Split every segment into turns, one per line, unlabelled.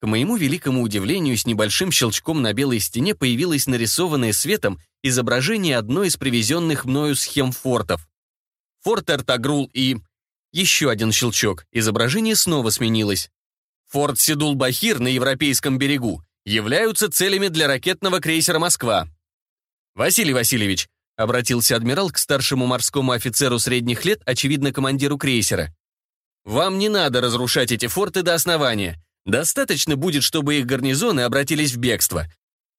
К моему великому удивлению, с небольшим щелчком на белой стене появилось нарисованное светом изображение одной из привезенных мною схем фортов. Форт Эртагрул и... Еще один щелчок. Изображение снова сменилось. Форт Седул-Бахир на Европейском берегу являются целями для ракетного крейсера «Москва». «Василий Васильевич», — обратился адмирал к старшему морскому офицеру средних лет, очевидно, командиру крейсера, — «вам не надо разрушать эти форты до основания. Достаточно будет, чтобы их гарнизоны обратились в бегство.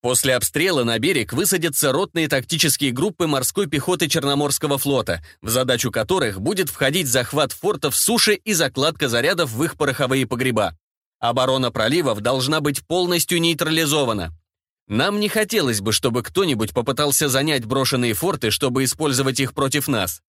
После обстрела на берег высадятся ротные тактические группы морской пехоты Черноморского флота, в задачу которых будет входить захват фортов суши и закладка зарядов в их пороховые погреба. Оборона проливов должна быть полностью нейтрализована. Нам не хотелось бы, чтобы кто-нибудь попытался занять брошенные форты, чтобы использовать их против нас.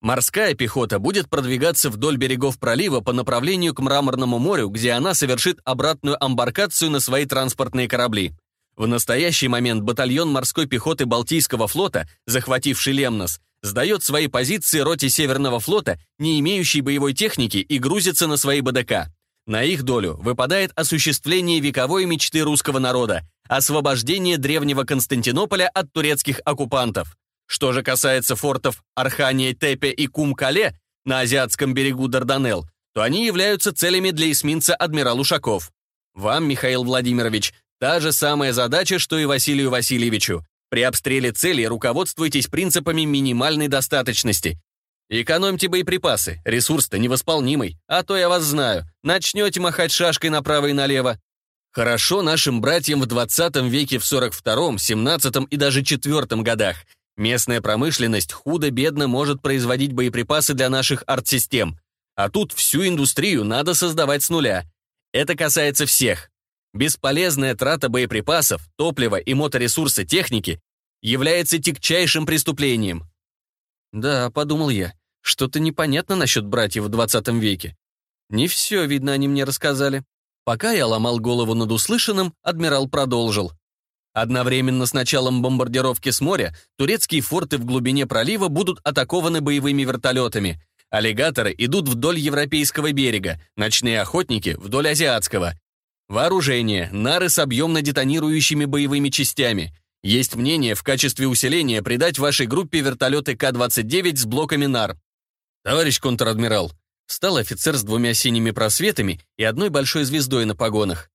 Морская пехота будет продвигаться вдоль берегов пролива по направлению к Мраморному морю, где она совершит обратную амбаркацию на свои транспортные корабли. В настоящий момент батальон морской пехоты Балтийского флота, захвативший Лемнос, сдает свои позиции роте Северного флота, не имеющей боевой техники, и грузится на свои БДК. На их долю выпадает осуществление вековой мечты русского народа – освобождение древнего Константинополя от турецких оккупантов. Что же касается фортов Архания, Тепе и Кумкале на азиатском берегу Дарданелл, то они являются целями для эсминца адмирал Ушаков. Вам, Михаил Владимирович, та же самая задача, что и Василию Васильевичу. При обстреле цели руководствуйтесь принципами минимальной достаточности. Экономьте боеприпасы, ресурс-то невосполнимый, а то я вас знаю, начнете махать шашкой направо и налево. Хорошо нашим братьям в 20 веке в 42-м, 17 и даже 4 годах – Местная промышленность худо-бедно может производить боеприпасы для наших артсистем, а тут всю индустрию надо создавать с нуля. Это касается всех. Бесполезная трата боеприпасов, топлива и моторесурса техники является тягчайшим преступлением. Да, подумал я, что-то непонятно насчет братьев в 20 веке. Не все, видно, они мне рассказали. Пока я ломал голову над услышанным, адмирал продолжил. Одновременно с началом бомбардировки с моря турецкие форты в глубине пролива будут атакованы боевыми вертолетами. Аллигаторы идут вдоль европейского берега, ночные охотники — вдоль азиатского. Вооружение, нары с объемно детонирующими боевыми частями. Есть мнение в качестве усиления придать вашей группе вертолеты К-29 с блоками нар. Товарищ контр-адмирал, стал офицер с двумя синими просветами и одной большой звездой на погонах.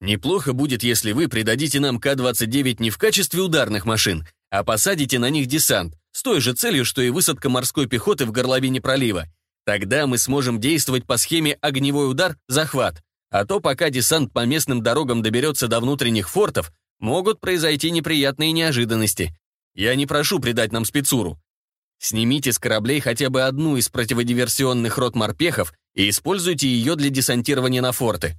Неплохо будет, если вы придадите нам К-29 не в качестве ударных машин, а посадите на них десант, с той же целью, что и высадка морской пехоты в горловине пролива. Тогда мы сможем действовать по схеме «огневой удар» — «захват». А то пока десант по местным дорогам доберется до внутренних фортов, могут произойти неприятные неожиданности. Я не прошу придать нам спецуру. Снимите с кораблей хотя бы одну из противодиверсионных рот морпехов и используйте ее для десантирования на форты.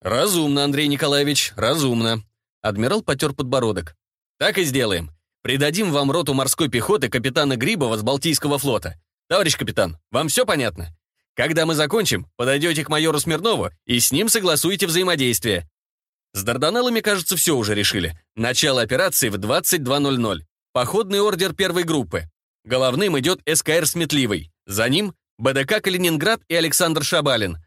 «Разумно, Андрей Николаевич, разумно». Адмирал потер подбородок. «Так и сделаем. Придадим вам роту морской пехоты капитана Грибова с Балтийского флота. Товарищ капитан, вам все понятно? Когда мы закончим, подойдете к майору Смирнову и с ним согласуете взаимодействие. С Дарданалами, кажется, все уже решили. Начало операции в 22.00. Походный ордер первой группы. Головным идет СКР Сметливый. За ним БДК Калининград и Александр Шабалин.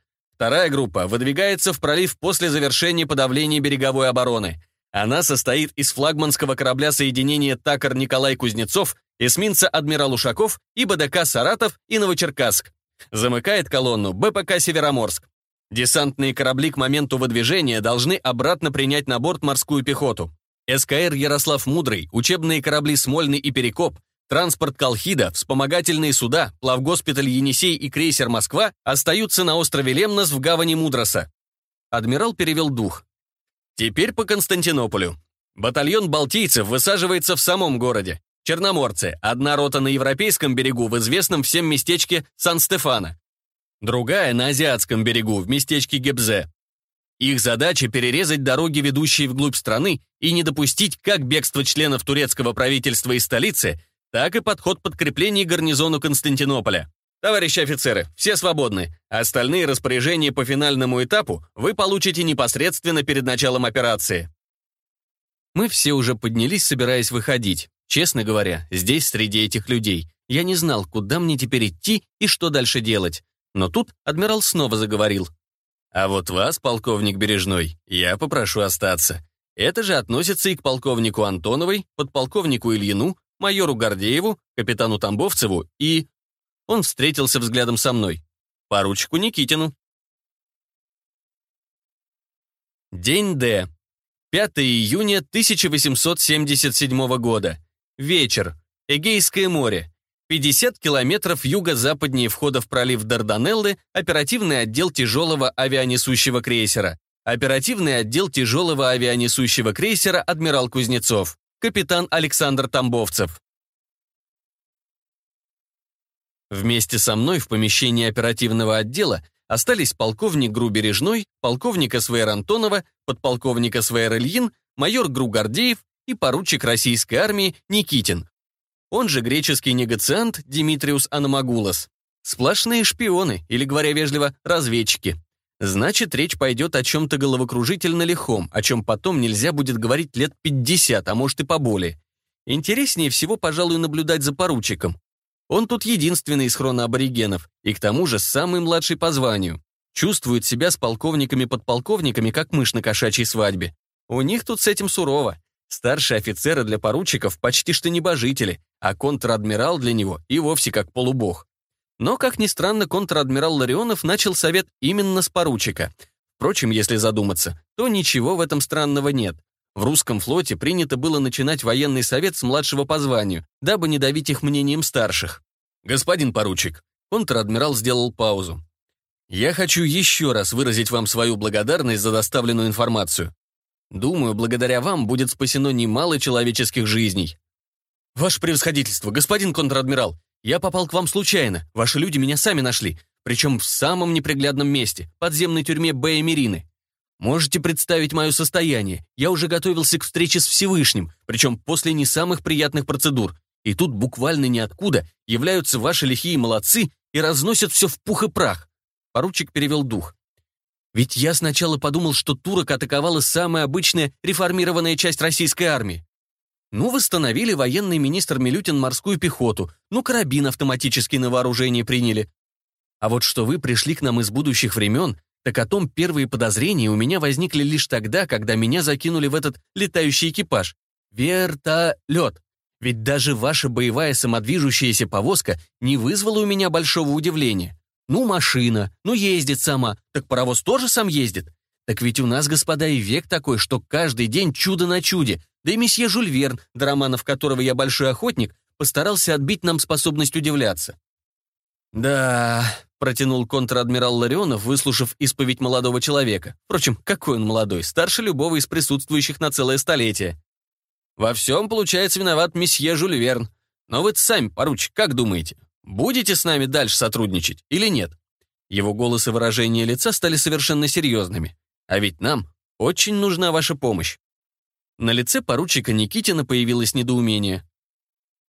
Вторая группа выдвигается в пролив после завершения подавления береговой обороны. Она состоит из флагманского корабля соединения «Такар Николай Кузнецов», эсминца «Адмирал Ушаков» и БДК «Саратов» и «Новочеркасск». Замыкает колонну БПК «Североморск». Десантные корабли к моменту выдвижения должны обратно принять на борт морскую пехоту. СКР «Ярослав Мудрый», учебные корабли «Смольный» и «Перекоп», Транспорт «Колхида», вспомогательные суда, плавгоспиталь «Енисей» и крейсер «Москва» остаются на острове Лемнос в гавани Мудроса. Адмирал перевел дух. Теперь по Константинополю. Батальон балтийцев высаживается в самом городе. Черноморцы, одна рота на европейском берегу в известном всем местечке Сан-Стефано, другая на азиатском берегу в местечке Гебзе. Их задача перерезать дороги, ведущие вглубь страны, и не допустить как бегство членов турецкого правительства из столицы – так и подход подкреплений гарнизону Константинополя. Товарищи офицеры, все свободны. Остальные распоряжения по финальному этапу вы получите непосредственно перед началом операции. Мы все уже поднялись, собираясь выходить. Честно говоря, здесь, среди этих людей, я не знал, куда мне теперь идти и что дальше делать. Но тут адмирал снова заговорил. «А вот вас, полковник Бережной, я попрошу остаться. Это же относится и к полковнику Антоновой, подполковнику Ильину, майору Гордееву, капитану Тамбовцеву и... Он встретился взглядом со мной. Поручику Никитину. День Д. 5 июня 1877 года. Вечер. Эгейское море. 50 километров юго-западнее входа в пролив Дарданеллы оперативный отдел тяжелого авианесущего крейсера. Оперативный отдел тяжелого авианесущего крейсера «Адмирал Кузнецов» капитан Александр Тамбовцев. Вместе со мной в помещении оперативного отдела остались полковник Грубережной, полковник СВР Антонова, подполковник СВР Ильин, майор Гругардеев и поручик российской армии Никитин. Он же греческий негациант Димитриус Аномагулос. Сплошные шпионы, или, говоря вежливо, разведчики. Значит, речь пойдет о чем-то головокружительно лихом, о чем потом нельзя будет говорить лет 50, а может и поболее. Интереснее всего, пожалуй, наблюдать за поручиком. Он тут единственный из хроноаборигенов, и к тому же самый младший по званию. Чувствует себя с полковниками-подполковниками, как мышь на кошачьей свадьбе. У них тут с этим сурово. Старшие офицеры для поручиков почти что небожители, а контр-адмирал для него и вовсе как полубог. Но, как ни странно, контр-адмирал Ларионов начал совет именно с поручика. Впрочем, если задуматься, то ничего в этом странного нет. В русском флоте принято было начинать военный совет с младшего по званию, дабы не давить их мнением старших. «Господин поручик», — контр-адмирал сделал паузу. «Я хочу еще раз выразить вам свою благодарность за доставленную информацию. Думаю, благодаря вам будет спасено немало человеческих жизней». «Ваше превосходительство, господин контр-адмирал, я попал к вам случайно. Ваши люди меня сами нашли. Причем в самом неприглядном месте, подземной тюрьме Бэя Можете представить мое состояние. Я уже готовился к встрече с Всевышним, причем после не самых приятных процедур. И тут буквально ниоткуда являются ваши лихие молодцы и разносят все в пух и прах. Поручик перевел дух. Ведь я сначала подумал, что турок атаковала самая обычная реформированная часть российской армии. Ну, восстановили военный министр Милютин морскую пехоту, ну, карабин автоматически на вооружение приняли. А вот что вы пришли к нам из будущих времен, так о том первые подозрения у меня возникли лишь тогда, когда меня закинули в этот летающий экипаж. Вертолет. Ведь даже ваша боевая самодвижущаяся повозка не вызвала у меня большого удивления. Ну, машина, ну, ездит сама, так паровоз тоже сам ездит. Так ведь у нас, господа, и век такой, что каждый день чудо на чуде, да и месье Жюль Верн, до романов которого я большой охотник, постарался отбить нам способность удивляться. «Да...» — протянул контр-адмирал Ларионов, выслушав исповедь молодого человека. Впрочем, какой он молодой, старше любого из присутствующих на целое столетие. «Во всем, получается, виноват месье Жюль Верн. Но вы сами, поручик, как думаете, будете с нами дальше сотрудничать или нет?» Его голос и выражение лица стали совершенно серьезными. «А ведь нам очень нужна ваша помощь». На лице поручика Никитина появилось недоумение.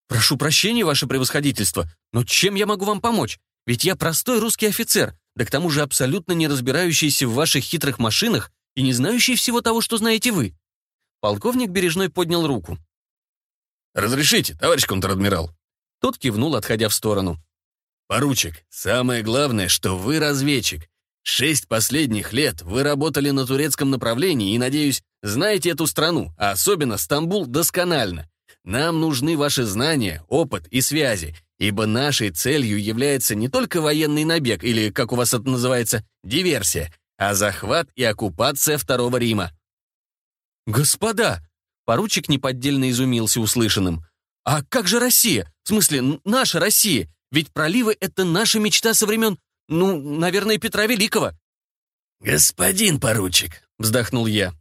«Прошу прощения, ваше превосходительство, но чем я могу вам помочь? Ведь я простой русский офицер, да к тому же абсолютно не разбирающийся в ваших хитрых машинах и не знающий всего того, что знаете вы». Полковник Бережной поднял руку. «Разрешите, товарищ контр-адмирал?» Тот кивнул, отходя в сторону. «Поручик, самое главное, что вы разведчик, Шесть последних лет вы работали на турецком направлении и, надеюсь, знаете эту страну, а особенно Стамбул, досконально. Нам нужны ваши знания, опыт и связи, ибо нашей целью является не только военный набег или, как у вас это называется, диверсия, а захват и оккупация Второго Рима». «Господа!» — поручик неподдельно изумился услышанным. «А как же Россия? В смысле, наша Россия? Ведь проливы — это наша мечта со времен ну, наверное, Петра Великого».
«Господин поручик», — вздохнул я.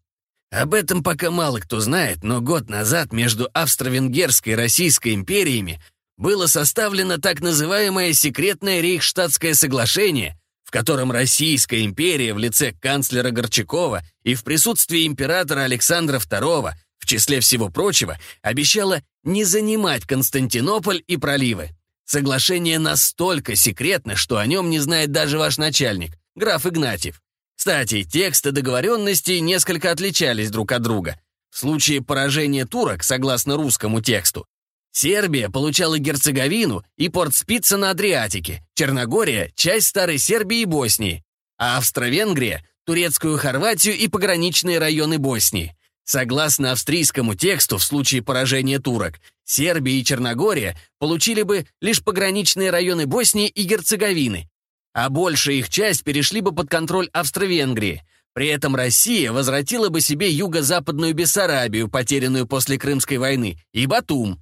Об этом пока мало кто знает, но год назад между Австро-Венгерской и Российской империями было составлено так называемое секретное Рейхштадтское соглашение, в котором Российская империя в лице канцлера Горчакова и в присутствии императора Александра II, в числе всего прочего, обещала не занимать Константинополь и проливы. Соглашение настолько секретно, что о нем не знает даже ваш начальник, граф Игнатьев. Кстати, тексты договоренностей несколько отличались друг от друга. В случае поражения турок, согласно русскому тексту, Сербия получала Герцеговину и порт Спица на Адриатике, Черногория — часть Старой Сербии и Боснии, а Австро-Венгрия — турецкую Хорватию и пограничные районы Боснии. Согласно австрийскому тексту, в случае поражения турок, Сербия и Черногория получили бы лишь пограничные районы Боснии и Герцеговины, а большая их часть перешли бы под контроль Австро-Венгрии. При этом Россия возвратила бы себе юго-западную Бессарабию, потерянную после Крымской войны, и Батум.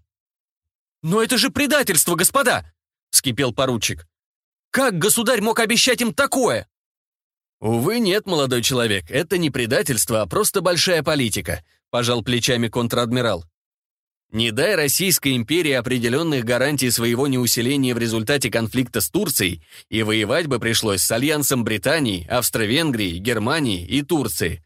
«Но это же предательство, господа!» — вскипел поручик. «Как государь мог обещать им такое?»
«Увы, нет, молодой человек, это не предательство, а просто большая политика», пожал плечами контр-адмирал. Не дай Российской империи определенных гарантий своего неусиления в результате конфликта с Турцией, и воевать бы пришлось с альянсом Британии, Австро-Венгрии, Германии и Турции.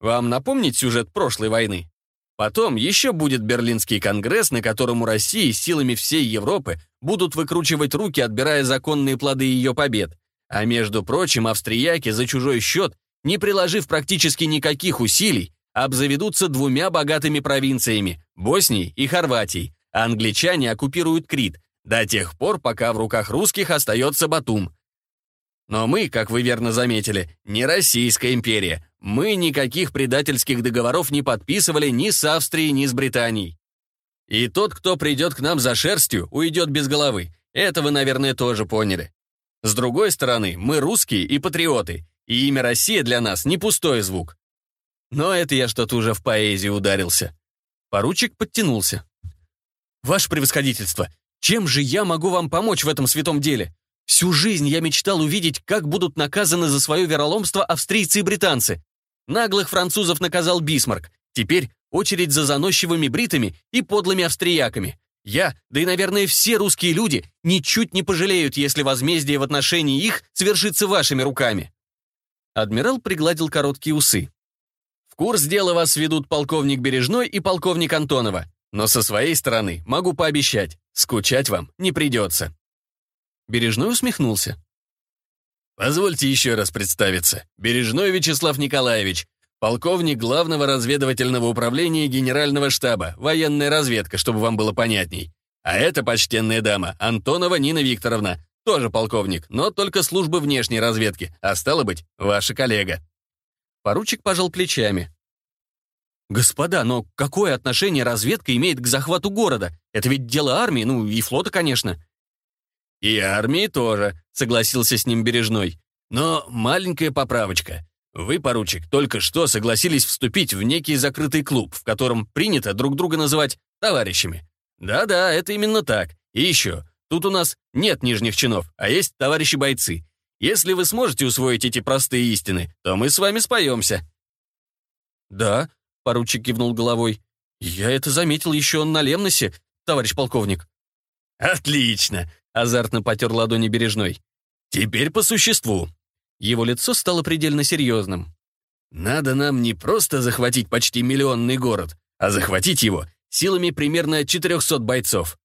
Вам напомнить сюжет прошлой войны? Потом еще будет Берлинский конгресс, на котором у России силами всей Европы будут выкручивать руки, отбирая законные плоды ее побед. А между прочим, австрияки за чужой счет, не приложив практически никаких усилий, обзаведутся двумя богатыми провинциями – Боснией и Хорватией, а англичане оккупируют Крит до тех пор, пока в руках русских остается Батум. Но мы, как вы верно заметили, не Российская империя. Мы никаких предательских договоров не подписывали ни с Австрией, ни с Британией. И тот, кто придет к нам за шерстью, уйдет без головы. Это вы, наверное, тоже поняли. С другой стороны, мы русские и патриоты, и имя Россия для нас не пустой звук. Но это я что-то уже в поэзии ударился. Поручик подтянулся. «Ваше превосходительство, чем же я могу вам помочь в этом святом деле? Всю жизнь я мечтал увидеть, как будут наказаны за свое вероломство австрийцы и британцы. Наглых французов наказал Бисмарк. Теперь очередь за заносчивыми бритами и подлыми австрияками. Я, да и, наверное, все русские люди ничуть не пожалеют, если возмездие в отношении их свершится вашими руками». Адмирал пригладил короткие усы. «В курс дела вас ведут полковник Бережной и полковник Антонова, но со своей стороны могу пообещать, скучать вам не придется». Бережной усмехнулся. «Позвольте еще раз представиться. Бережной Вячеслав Николаевич, Полковник главного разведывательного управления Генерального штаба, военная разведка, чтобы вам было понятней. А это почтенная дама, Антонова Нина Викторовна, тоже полковник, но только службы внешней разведки, а стало быть, ваша коллега». Поручик пожал плечами. «Господа, но какое отношение разведка имеет к захвату города? Это ведь дело армии, ну и флота, конечно». «И армии тоже», — согласился с ним Бережной. «Но маленькая поправочка. Вы, поручик, только что согласились вступить в некий закрытый клуб, в котором принято друг друга называть товарищами. Да-да, это именно так. И еще, тут у нас нет нижних чинов, а есть товарищи-бойцы. Если вы сможете усвоить эти простые истины, то мы с вами споемся». «Да», — поручик кивнул головой. «Я это заметил еще на Лемносе, товарищ полковник». «Отлично!» — азартно потер ладони бережной. «Теперь по существу. Его лицо стало предельно серьезным. «Надо нам не просто захватить почти миллионный город, а захватить его силами примерно 400 бойцов.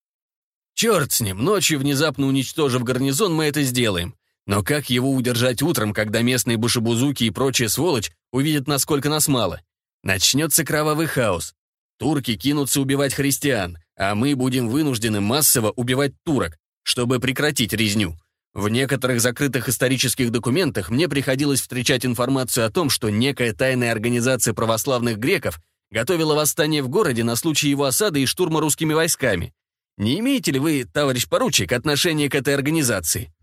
Черт с ним, ночью внезапно уничтожив гарнизон, мы это сделаем. Но как его удержать утром, когда местные бушебузуки и прочая сволочь увидят, насколько нас мало? Начнется кровавый хаос. Турки кинутся убивать христиан, а мы будем вынуждены массово убивать турок, чтобы прекратить резню. В некоторых закрытых исторических документах мне приходилось встречать информацию о том, что некая тайная организация православных греков готовила восстание в городе на случай его осады и штурма русскими войсками. Не имеете ли вы, товарищ поручик, отношения к этой организации?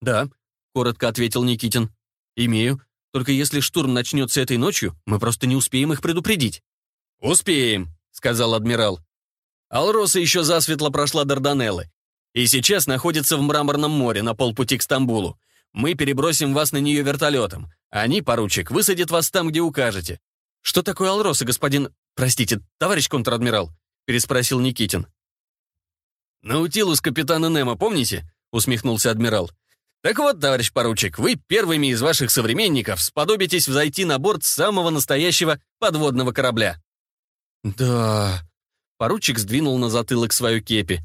«Да», — коротко ответил Никитин. «Имею. Только если штурм начнется этой ночью, мы просто не успеем их предупредить». «Успеем», — сказал адмирал. Алроса еще засветло прошла Дарданеллы. И сейчас находится в Мраморном море на полпути к Стамбулу. Мы перебросим вас на нее вертолетом. Они, поручик, высадят вас там, где укажете. Что такое Алроса, господин... Простите, товарищ контр-адмирал? Переспросил Никитин. «Наутилус капитана Немо, помните?» — усмехнулся адмирал. «Так вот, товарищ поручик, вы первыми из ваших современников сподобитесь взойти на борт самого настоящего подводного корабля». «Да...» Поручик сдвинул на затылок свою кепи.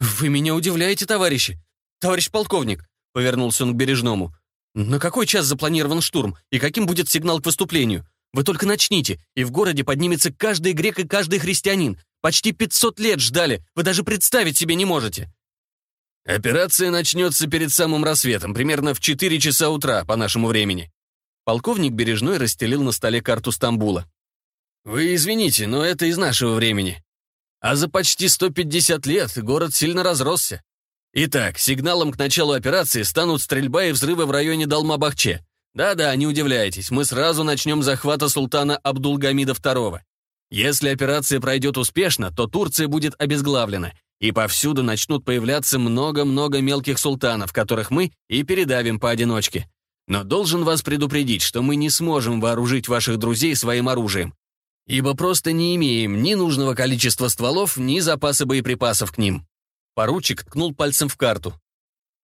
«Вы меня удивляете, товарищи! Товарищ полковник!» — повернулся он к Бережному. «На какой час запланирован штурм, и каким будет сигнал к выступлению? Вы только начните, и в городе поднимется каждый грек и каждый христианин. Почти 500 лет ждали, вы даже представить себе не можете!» «Операция начнется перед самым рассветом, примерно в 4 часа утра по нашему времени».
Полковник Бережной расстелил на столе карту Стамбула. «Вы извините, но это из нашего времени. А за почти 150 лет город сильно разросся. Итак, сигналом к началу операции станут стрельба и взрывы в районе Далмабахче. Да-да, не удивляйтесь, мы сразу начнем захвата султана Абдулгамида II. Если операция пройдет успешно, то Турция будет обезглавлена, и повсюду начнут появляться много-много мелких султанов, которых мы и передавим поодиночке. Но должен вас предупредить, что мы не сможем вооружить ваших друзей своим оружием ибо просто не имеем ни нужного количества стволов, ни запаса боеприпасов к ним». Поручик ткнул пальцем в карту.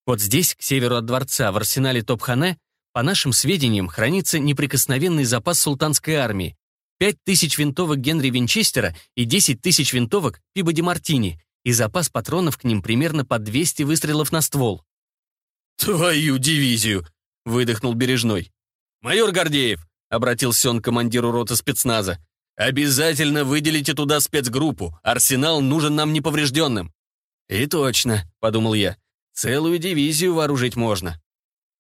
«Вот здесь, к северу от дворца, в арсенале Топхане, по нашим сведениям, хранится неприкосновенный запас султанской армии, 5 тысяч винтовок Генри Винчестера и 10 тысяч винтовок Пибоди Мартини, и запас патронов к ним примерно по 200 выстрелов на ствол. «Твою дивизию!» — выдохнул Бережной. «Майор Гордеев!» — обратился он к командиру роты спецназа. «Обязательно выделите туда спецгруппу. Арсенал нужен нам неповрежденным». «И точно», — подумал я. «Целую дивизию вооружить можно».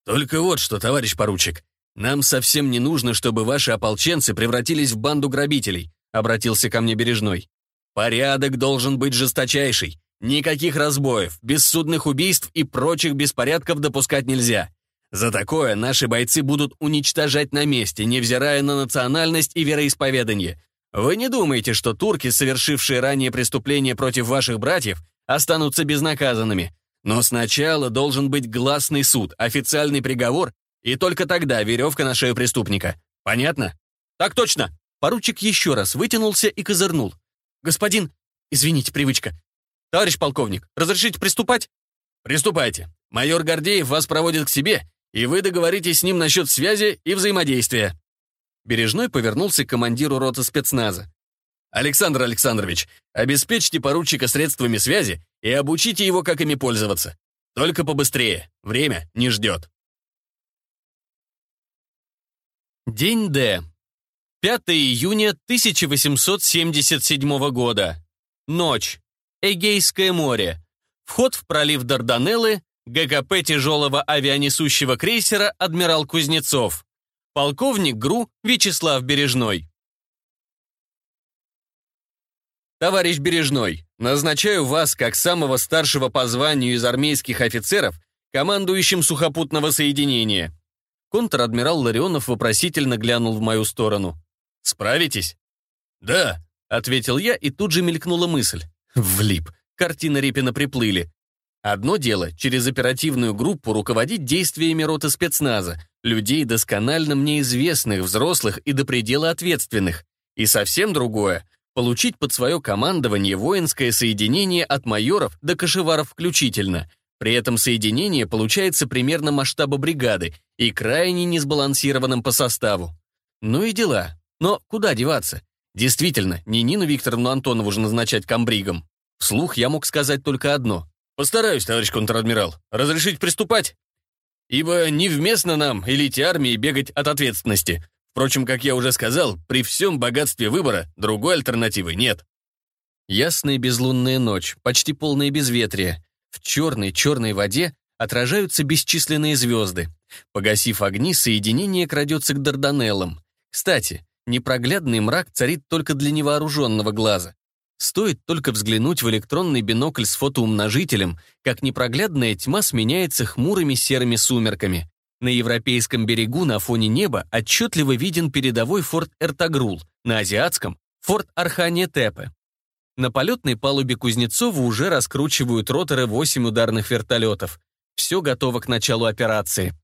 «Только вот что, товарищ поручик. Нам совсем не нужно, чтобы ваши ополченцы превратились в банду грабителей», — обратился ко мне Бережной. «Порядок должен быть жесточайший. Никаких разбоев, бессудных убийств и прочих беспорядков допускать нельзя. За такое наши бойцы будут уничтожать на месте, невзирая на национальность и вероисповедание. Вы не думаете, что турки, совершившие ранее преступления против ваших братьев, останутся безнаказанными. Но сначала должен быть гласный суд, официальный приговор, и только тогда веревка на шею преступника. Понятно? Так точно. Поручик еще раз вытянулся и козырнул. Господин, извините, привычка. Товарищ полковник, разрешите приступать? Приступайте. Майор Гордеев вас проводит к себе и вы договоритесь с ним насчет связи и взаимодействия». Бережной повернулся к командиру роты спецназа. «Александр Александрович, обеспечьте поручика средствами связи и обучите его, как ими пользоваться. Только побыстрее, время не ждет». День Д. 5 июня 1877 года. Ночь. Эгейское море. Вход в пролив Дарданеллы, ГКП тяжелого авианесущего крейсера «Адмирал Кузнецов». Полковник ГРУ Вячеслав Бережной. Товарищ Бережной, назначаю вас как самого старшего по званию из армейских офицеров, командующим сухопутного соединения. Контр-адмирал Ларионов вопросительно глянул в мою сторону. «Справитесь?» «Да», — ответил я, и тут же мелькнула мысль. «Влип. Картины Репина приплыли. Одно дело — через оперативную группу руководить действиями роты спецназа, людей, досконально мне известных, взрослых и до предела ответственных. И совсем другое — получить под свое командование воинское соединение от майоров до кашеваров включительно. При этом соединение получается примерно масштаба бригады и крайне несбалансированным по составу. Ну и дела. Но куда деваться? Действительно, не Нину Викторовну Антонову же назначать комбригом. Вслух я мог сказать только одно — Постараюсь, товарищ контр-адмирал. Разрешить приступать? Ибо невместно нам, элите армии, бегать от ответственности. Впрочем, как я уже сказал, при всем богатстве выбора другой альтернативы нет. Ясная безлунная ночь, почти полное безветрие. В черной-черной воде отражаются бесчисленные звезды. Погасив огни, соединение крадется к Дарданеллам. Кстати, непроглядный мрак царит только для невооруженного глаза. Стоит только взглянуть в электронный бинокль с фотоумножителем, как непроглядная тьма сменяется хмурыми серыми сумерками. На европейском берегу на фоне неба отчетливо виден передовой форт Эртагрул, на азиатском — форт Архане-Тепе. На полетной палубе Кузнецова уже раскручивают роторы 8 ударных вертолетов. Все готово к началу операции.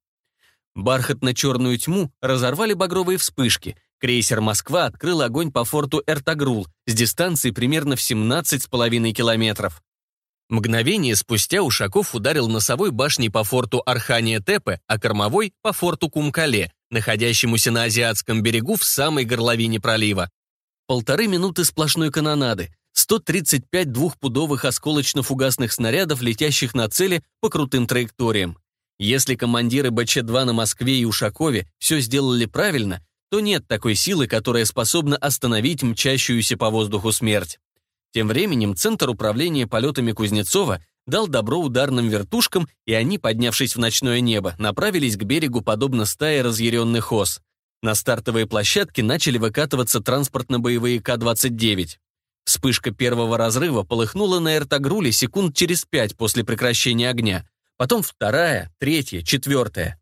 Бархатно-черную тьму разорвали багровые вспышки — Крейсер «Москва» открыл огонь по форту Эртагрул с дистанции примерно в 17,5 километров. Мгновение спустя Ушаков ударил носовой башней по форту Архания-Тепе, а кормовой — по форту Кумкале, находящемуся на азиатском берегу в самой горловине пролива. Полторы минуты сплошной канонады, 135 двухпудовых осколочно-фугасных снарядов, летящих на цели по крутым траекториям. Если командиры БЧ-2 на Москве и Ушакове все сделали правильно, то нет такой силы, которая способна остановить мчащуюся по воздуху смерть. Тем временем Центр управления полетами Кузнецова дал добро ударным вертушкам, и они, поднявшись в ночное небо, направились к берегу, подобно стае разъяренных ос. На стартовой площадке начали выкатываться транспортно-боевые К-29. Вспышка первого разрыва полыхнула на эртогруле секунд через пять после прекращения огня. Потом вторая, третья, четвертая.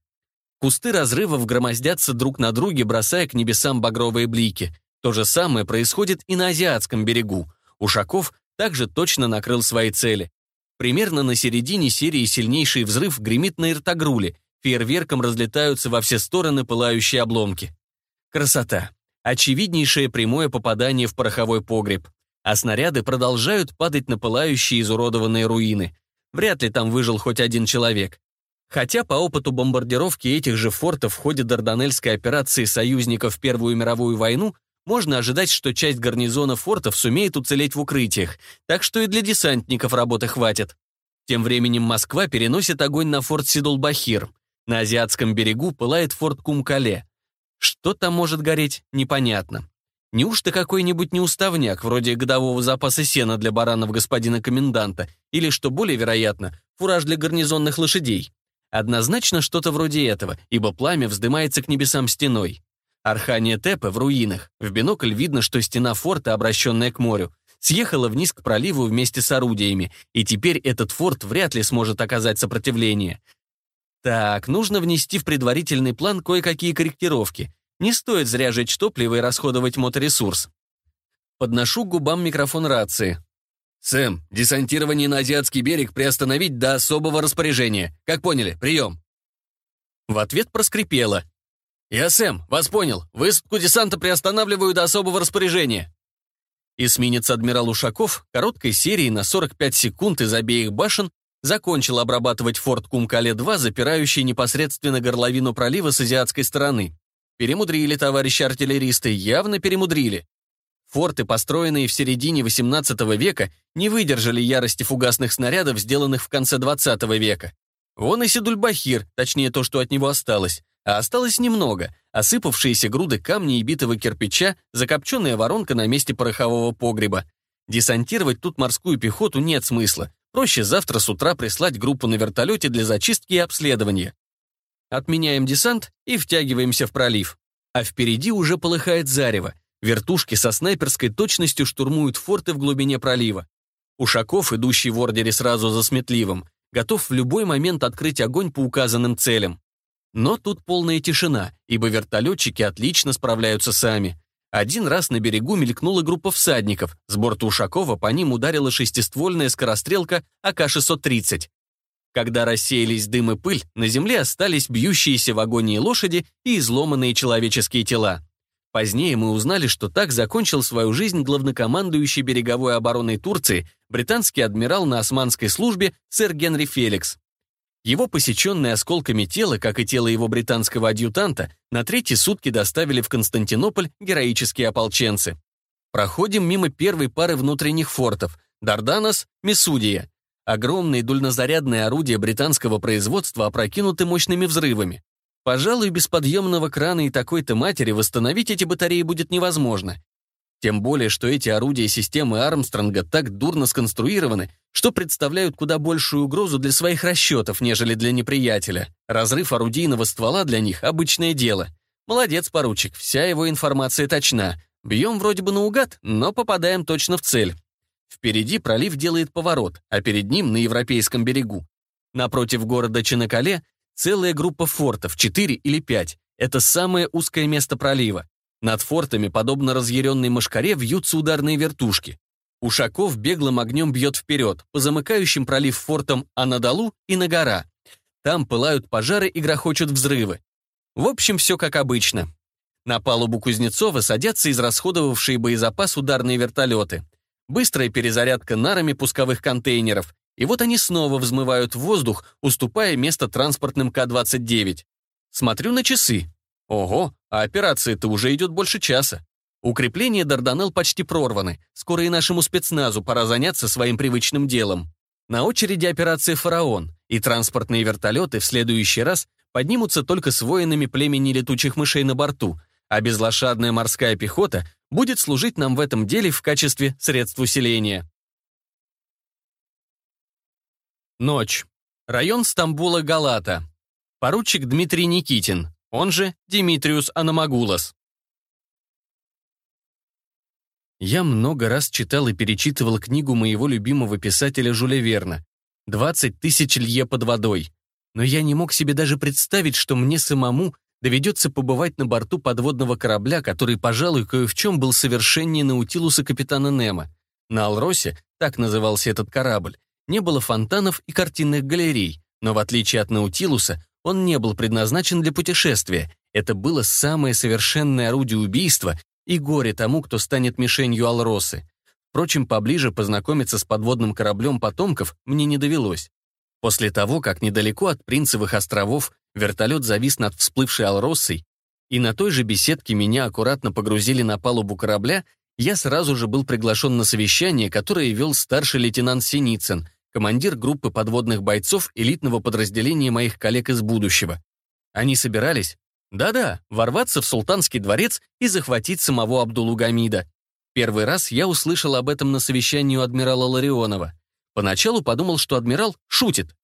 Кусты разрывов громоздятся друг на друге, бросая к небесам багровые блики. То же самое происходит и на азиатском берегу. Ушаков также точно накрыл свои цели. Примерно на середине серии сильнейший взрыв гремит на Иртагруле, фейерверком разлетаются во все стороны пылающие обломки. Красота. Очевиднейшее прямое попадание в пороховой погреб. А снаряды продолжают падать на пылающие изуродованные руины. Вряд ли там выжил хоть один человек. Хотя по опыту бомбардировки этих же фортов в ходе Дарданельской операции союзников в Первую мировую войну можно ожидать, что часть гарнизона фортов сумеет уцелеть в укрытиях, так что и для десантников работы хватит. Тем временем Москва переносит огонь на форт Сидулбахир. На азиатском берегу пылает форт Кумкале. Что там может гореть, непонятно. Неужто какой-нибудь неуставняк, вроде годового запаса сена для баранов господина коменданта, или, что более вероятно, фураж для гарнизонных лошадей? Однозначно что-то вроде этого, ибо пламя вздымается к небесам стеной. Архания Тепе в руинах. В бинокль видно, что стена форта, обращенная к морю, съехала вниз к проливу вместе с орудиями, и теперь этот форт вряд ли сможет оказать сопротивление. Так, нужно внести в предварительный план кое-какие корректировки. Не стоит зря жечь топливо и расходовать моторесурс. Подношу к губам микрофон рации. «Сэм, десантирование на Азиатский берег приостановить до особого распоряжения. Как поняли, прием!» В ответ проскрипело. «Я Сэм, вас понял. Высадку десанта приостанавливаю до особого распоряжения». Эсминец адмирал Ушаков короткой серии на 45 секунд из обеих башен закончил обрабатывать форт Кумкале-2, запирающий непосредственно горловину пролива с азиатской стороны. Перемудрили товарищи артиллеристы, явно перемудрили. Форты, построенные в середине XVIII века, не выдержали ярости фугасных снарядов, сделанных в конце XX века. Вон и Седульбахир, точнее то, что от него осталось. А осталось немного. Осыпавшиеся груды камней и битого кирпича, закопченная воронка на месте порохового погреба. Десантировать тут морскую пехоту нет смысла. Проще завтра с утра прислать группу на вертолете для зачистки и обследования. Отменяем десант и втягиваемся в пролив. А впереди уже полыхает зарево. Вертушки со снайперской точностью штурмуют форты в глубине пролива. Ушаков, идущий в ордере сразу за Сметливым, готов в любой момент открыть огонь по указанным целям. Но тут полная тишина, ибо вертолетчики отлично справляются сами. Один раз на берегу мелькнула группа всадников, с борта Ушакова по ним ударила шестиствольная скорострелка АК-630. Когда рассеялись дым и пыль, на земле остались бьющиеся в агонии лошади и изломанные человеческие тела. Позднее мы узнали, что так закончил свою жизнь главнокомандующий береговой обороной Турции, британский адмирал на османской службе сэр Генри Феликс. Его посеченное осколками тело, как и тело его британского адъютанта, на третьи сутки доставили в Константинополь героические ополченцы. Проходим мимо первой пары внутренних фортов – Дарданас, Месудия. Огромные дульнозарядные орудия британского производства опрокинуты мощными взрывами. Пожалуй, без подъемного крана и такой-то матери восстановить эти батареи будет невозможно. Тем более, что эти орудия системы Армстронга так дурно сконструированы, что представляют куда большую угрозу для своих расчетов, нежели для неприятеля. Разрыв орудийного ствола для них — обычное дело. Молодец, поручик, вся его информация точна. Бьем вроде бы наугад, но попадаем точно в цель. Впереди пролив делает поворот, а перед ним, на европейском берегу, напротив города Чинакале, Целая группа фортов, 4 или 5. Это самое узкое место пролива. Над фортами, подобно разъяренной мошкаре, вьются ударные вертушки. Ушаков беглым огнем бьет вперед, по замыкающим пролив фортам Анадолу и на гора. Там пылают пожары и грохочут взрывы. В общем, все как обычно. На палубу Кузнецова садятся израсходовавшие боезапас ударные вертолеты. Быстрая перезарядка нарами пусковых контейнеров, и вот они снова взмывают в воздух, уступая место транспортным К-29. Смотрю на часы. Ого, а операция-то уже идет больше часа. Укрепления Дарданелл почти прорваны. Скоро и нашему спецназу пора заняться своим привычным делом. На очереди операция «Фараон», и транспортные вертолеты в следующий раз поднимутся только с воинами племени летучих мышей на борту, а безлошадная морская пехота будет служить нам в этом деле в качестве средств усиления. Ночь. Район Стамбула Галата. Поручик Дмитрий Никитин, он же Димитриус Аномагулос. Я много раз читал и перечитывал книгу моего любимого писателя Жюля Верна «20 тысяч лье под водой», но я не мог себе даже представить, что мне самому доведется побывать на борту подводного корабля, который, пожалуй, кое в чем был совершеннее Наутилуса капитана Немо. На Алросе, так назывался этот корабль, не было фонтанов и картинных галерей, но в отличие от Наутилуса, он не был предназначен для путешествия. Это было самое совершенное орудие убийства и горе тому, кто станет мишенью Алросы. Впрочем, поближе познакомиться с подводным кораблем потомков мне не довелось. После того, как недалеко от Принцевых островов вертолет завис над всплывшей алросой и на той же беседке меня аккуратно погрузили на палубу корабля, я сразу же был приглашен на совещание, которое вел старший лейтенант Синицын, командир группы подводных бойцов элитного подразделения моих коллег из будущего. Они собирались, да-да, ворваться в султанский дворец и захватить самого Абдулу Гамида. Первый раз я услышал об этом на совещании у адмирала Ларионова. Поначалу подумал, что адмирал шутит.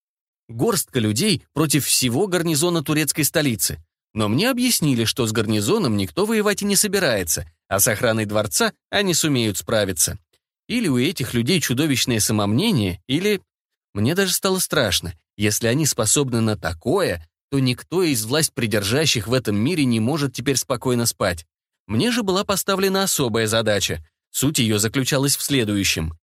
Горстка людей против всего гарнизона турецкой столицы. Но мне объяснили, что с гарнизоном никто воевать и не собирается, а с охраной дворца они сумеют справиться. Или у этих людей чудовищное самомнение, или... Мне даже стало страшно. Если они способны на такое, то никто из власть придержащих в этом мире не может теперь спокойно спать. Мне же была поставлена особая задача. Суть ее заключалась в следующем.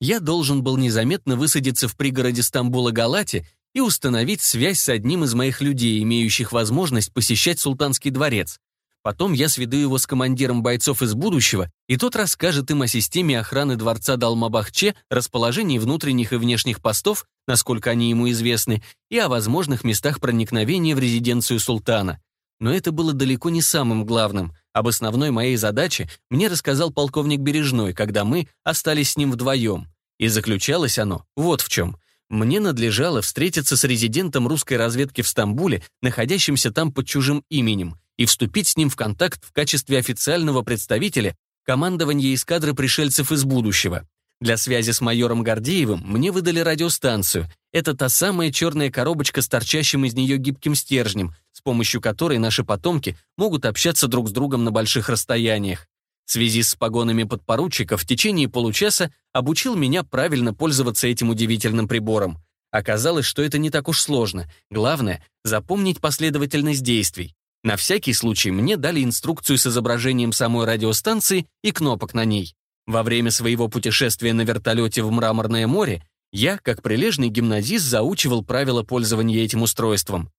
Я должен был незаметно высадиться в пригороде Стамбула Галате и установить связь с одним из моих людей, имеющих возможность посещать Султанский дворец. Потом я сведу его с командиром бойцов из будущего, и тот расскажет им о системе охраны дворца Далмабахче, расположении внутренних и внешних постов, насколько они ему известны, и о возможных местах проникновения в резиденцию султана. Но это было далеко не самым главным. Об основной моей задаче мне рассказал полковник Бережной, когда мы остались с ним вдвоем. И заключалось оно вот в чем. Мне надлежало встретиться с резидентом русской разведки в Стамбуле, находящимся там под чужим именем — и вступить с ним в контакт в качестве официального представителя командования эскадры пришельцев из будущего. Для связи с майором Гордеевым мне выдали радиостанцию. Это та самая черная коробочка с торчащим из нее гибким стержнем, с помощью которой наши потомки могут общаться друг с другом на больших расстояниях. В связи с погонами подпоручика в течение получаса обучил меня правильно пользоваться этим удивительным прибором. Оказалось, что это не так уж сложно. Главное — запомнить последовательность действий. На всякий случай мне дали инструкцию с изображением самой радиостанции и кнопок на ней. Во время своего путешествия на вертолете в Мраморное море я, как прилежный гимназист, заучивал правила пользования этим устройством.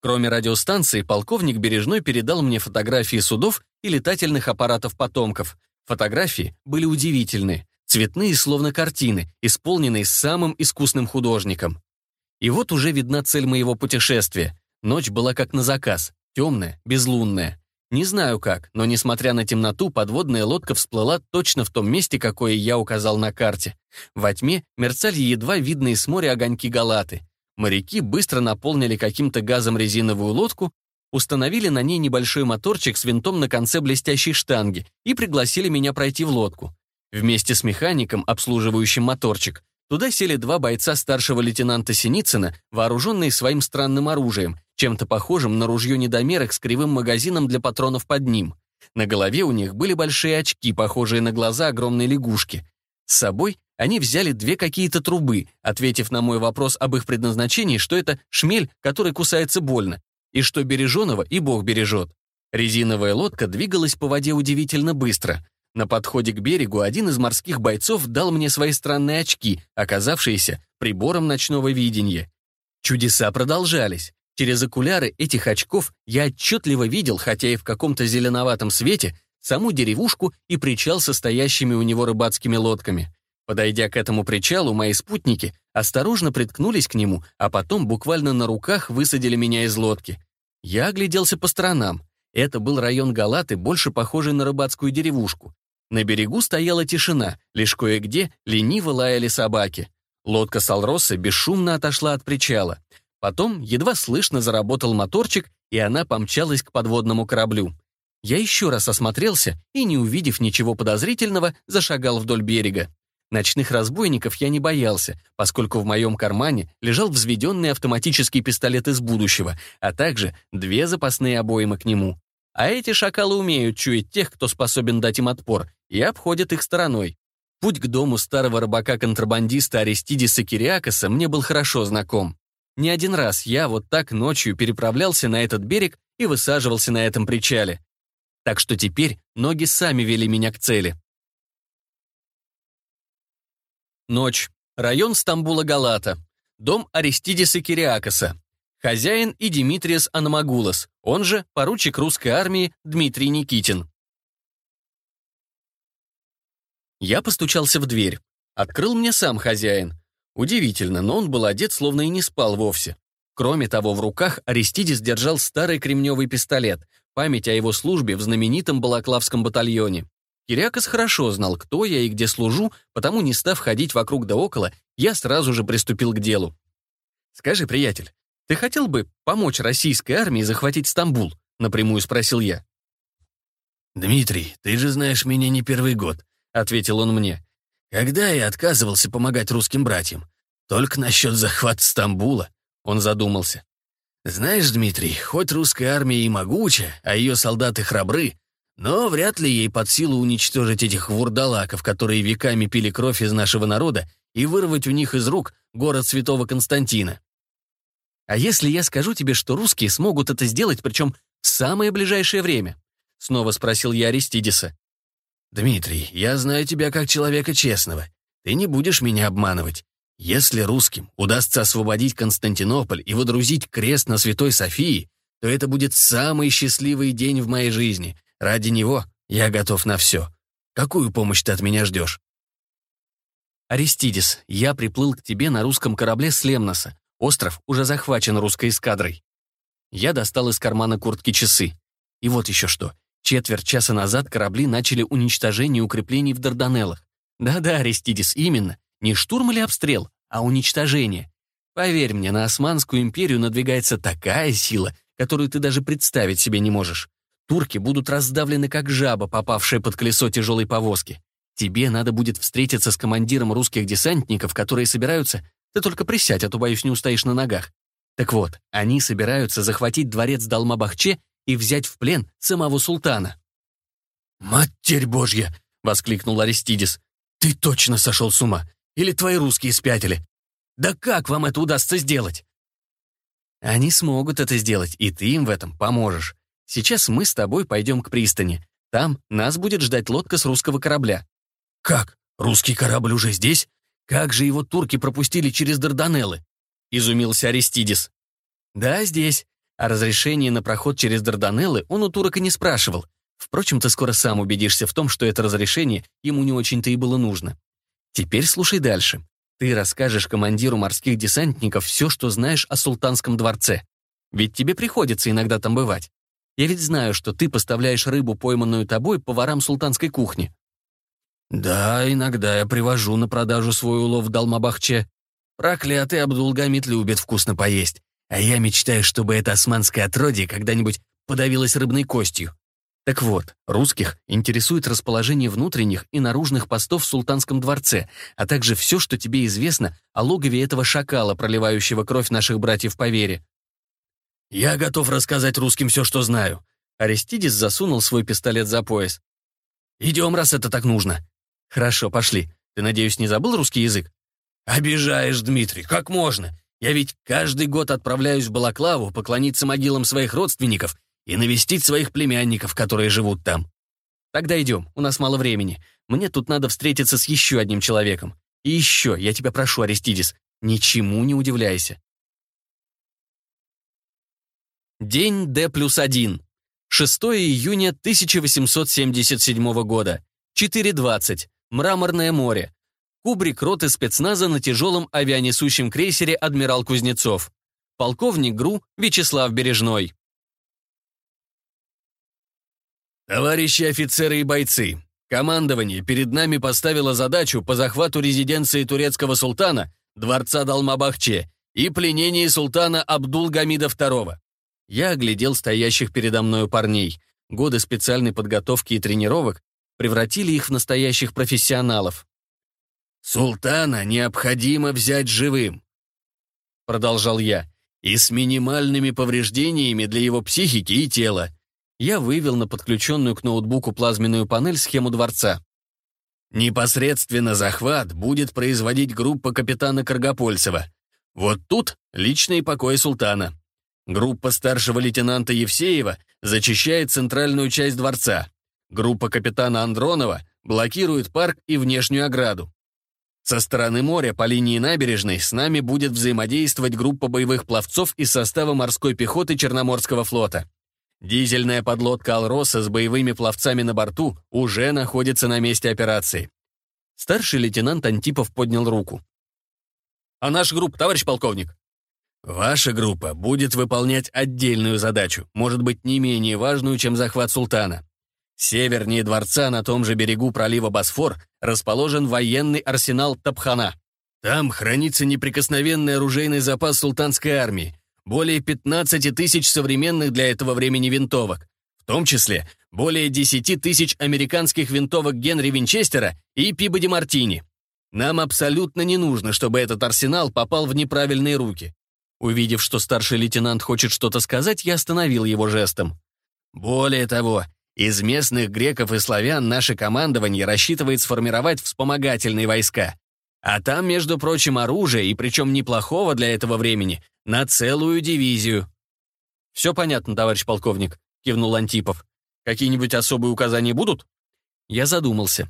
Кроме радиостанции, полковник Бережной передал мне фотографии судов и летательных аппаратов потомков. Фотографии были удивительны, цветные, словно картины, исполненные самым искусным художником. И вот уже видна цель моего путешествия. Ночь была как на заказ. Темная, безлунная. Не знаю как, но несмотря на темноту, подводная лодка всплыла точно в том месте, какое я указал на карте. Во тьме мерцали едва видные с моря огоньки галаты. Моряки быстро наполнили каким-то газом резиновую лодку, установили на ней небольшой моторчик с винтом на конце блестящей штанги и пригласили меня пройти в лодку. Вместе с механиком, обслуживающим моторчик, Туда сели два бойца старшего лейтенанта Синицына, вооруженные своим странным оружием, чем-то похожим на ружье недомерок с кривым магазином для патронов под ним. На голове у них были большие очки, похожие на глаза огромной лягушки. С собой они взяли две какие-то трубы, ответив на мой вопрос об их предназначении, что это шмель, который кусается больно, и что береженого и бог бережет. Резиновая лодка двигалась по воде удивительно быстро — на подходе к берегу один из морских бойцов дал мне свои странные очки, оказавшиеся прибором ночного видения. Чудеса продолжались. Через окуляры этих очков я отчетливо видел, хотя и в каком-то зеленоватом свете, саму деревушку и причал со стоящими у него рыбацкими лодками. Подойдя к этому причалу, мои спутники осторожно приткнулись к нему, а потом буквально на руках высадили меня из лодки. Я огляделся по сторонам. Это был район Галаты, больше похожий на рыбацкую деревушку. На берегу стояла тишина, лишь кое-где лениво лаяли собаки. Лодка Салроса бесшумно отошла от причала. Потом едва слышно заработал моторчик, и она помчалась к подводному кораблю. Я еще раз осмотрелся и, не увидев ничего подозрительного, зашагал вдоль берега. Ночных разбойников я не боялся, поскольку в моем кармане лежал взведенный автоматический пистолет из будущего, а также две запасные обоймы к нему. А эти шакалы умеют чуять тех, кто способен дать им отпор, и обходят их стороной. Путь к дому старого рыбака-контрабандиста Аристидиса Кириакоса мне был хорошо знаком. Не один раз я вот так ночью переправлялся на этот берег и высаживался на этом причале. Так что теперь ноги сами вели меня к цели. Ночь. Район Стамбула-Галата. Дом Аристидиса Кириакоса. Хозяин и Димитриес Аномагулос, он же поручик русской армии Дмитрий Никитин. Я постучался в дверь. Открыл мне сам хозяин. Удивительно, но он был одет, словно и не спал вовсе. Кроме того, в руках Аристидис держал старый кремневый пистолет, память о его службе в знаменитом Балаклавском батальоне. Кирякос хорошо знал, кто я и где служу, потому, не став ходить вокруг да около, я сразу же приступил к делу. «Скажи, приятель, ты хотел бы помочь российской армии захватить Стамбул?» — напрямую спросил я.
«Дмитрий, ты же знаешь меня не первый год», — ответил он мне. «Когда я отказывался помогать русским братьям? Только насчет захвата Стамбула», — он задумался. «Знаешь, Дмитрий, хоть русская армия и могуча, а ее солдаты храбры, но вряд ли ей под силу уничтожить этих вурдалаков, которые веками пили кровь из нашего народа, и вырвать у них из рук город святого Константина».
А если я скажу тебе, что русские смогут это сделать, причем в самое ближайшее время?» Снова спросил я Аристидиса.
«Дмитрий, я знаю тебя как человека честного. Ты не будешь меня обманывать. Если русским удастся освободить Константинополь и водрузить крест на Святой Софии, то это будет самый счастливый день в моей жизни. Ради него я готов на все. Какую помощь ты от меня ждешь?»
«Аристидис, я приплыл к тебе на русском корабле с Лемноса. Остров уже захвачен русской эскадрой. Я достал из кармана куртки часы. И вот еще что. Четверть часа назад корабли начали уничтожение укреплений в Дарданеллах. Да-да, Аристидис, именно. Не штурм или обстрел, а уничтожение. Поверь мне, на Османскую империю надвигается такая сила, которую ты даже представить себе не можешь. Турки будут раздавлены, как жаба, попавшая под колесо тяжелой повозки. Тебе надо будет встретиться с командиром русских десантников, которые собираются ты только присядь, а то, боюсь, не устоишь на ногах. Так вот, они собираются захватить дворец Далмабахче и взять в плен самого султана».
«Матерь Божья!» — воскликнул Аристидис. «Ты точно сошел с ума! Или твои русские спятили? Да как вам это удастся сделать?»
«Они смогут это сделать, и ты им в этом поможешь. Сейчас мы с тобой пойдем к пристани. Там нас будет ждать лодка с русского корабля».
«Как? Русский корабль уже здесь? «Как же его турки пропустили через Дарданеллы?» — изумился Аристидис.
«Да, здесь. О разрешении на проход через Дарданеллы он у турок и не спрашивал. Впрочем, ты скоро сам убедишься в том, что это разрешение ему не очень-то и было нужно. Теперь слушай дальше. Ты расскажешь командиру морских десантников все, что знаешь о Султанском дворце. Ведь тебе приходится иногда там бывать. Я ведь знаю, что ты поставляешь рыбу, пойманную тобой, поварам султанской кухни.
Да, иногда я привожу на продажу свой улов в Далмабахче. Проклятый Абдулгамид любит вкусно поесть. А я мечтаю, чтобы это османское отродье когда-нибудь подавилось рыбной костью.
Так вот, русских интересует расположение внутренних и наружных постов в Султанском дворце, а также все, что тебе известно о логове этого шакала, проливающего кровь наших братьев по вере.
«Я готов рассказать русским все, что знаю».
Аристидис засунул свой пистолет за пояс.
«Идем, раз это так нужно.
«Хорошо, пошли. Ты, надеюсь, не забыл русский язык?»
«Обижаешь, Дмитрий, как можно? Я ведь каждый год отправляюсь в Балаклаву поклониться могилам своих родственников и навестить своих племянников, которые живут там».
«Тогда идем, у нас мало времени. Мне тут надо встретиться с еще одним человеком. И еще, я тебя прошу, Аристидис, ничему не удивляйся». День Д плюс 1. 6 июня 1877 года. 4.20. Мраморное море. Кубрик роты спецназа на тяжелом авианесущем крейсере «Адмирал Кузнецов». Полковник ГРУ Вячеслав Бережной.
Товарищи офицеры и бойцы, командование перед нами поставило задачу по захвату резиденции турецкого султана, дворца Далмабахче, и пленении султана Абдулгамида II.
Я оглядел стоящих передо мною парней. Годы специальной подготовки и тренировок превратили их в настоящих профессионалов.
«Султана необходимо взять живым», — продолжал я, «и с минимальными повреждениями для его психики и тела».
Я вывел на подключенную к ноутбуку плазменную панель схему дворца.
«Непосредственно захват будет производить группа капитана Каргопольцева. Вот тут личные покои султана. Группа старшего лейтенанта Евсеева зачищает центральную часть дворца. Группа капитана Андронова блокирует парк и внешнюю ограду. Со стороны моря по линии набережной с нами будет взаимодействовать группа боевых пловцов из состава морской пехоты Черноморского флота. Дизельная подлодка «Алроса» с боевыми пловцами на борту уже находится на месте операции.
Старший лейтенант Антипов поднял руку. «А наша группа, товарищ полковник?»
«Ваша группа будет выполнять отдельную задачу, может быть, не менее важную, чем захват султана. Севернее дворца на том же берегу пролива Босфор расположен военный арсенал Тапхана. Там хранится неприкосновенный оружейный запас султанской армии, более 15 тысяч современных для этого времени винтовок, в том числе более 10 тысяч американских винтовок Генри Винчестера и Пибоди Мартини. Нам абсолютно не нужно, чтобы этот арсенал попал в неправильные руки. Увидев, что старший лейтенант хочет что-то сказать, я остановил его жестом. Более того, из местных греков и славян наше командование рассчитывает сформировать вспомогательные войска. А там, между прочим, оружие, и причем неплохого для этого времени, на целую дивизию.
«Все понятно, товарищ полковник», — кивнул Антипов. «Какие-нибудь особые указания будут?»
Я задумался.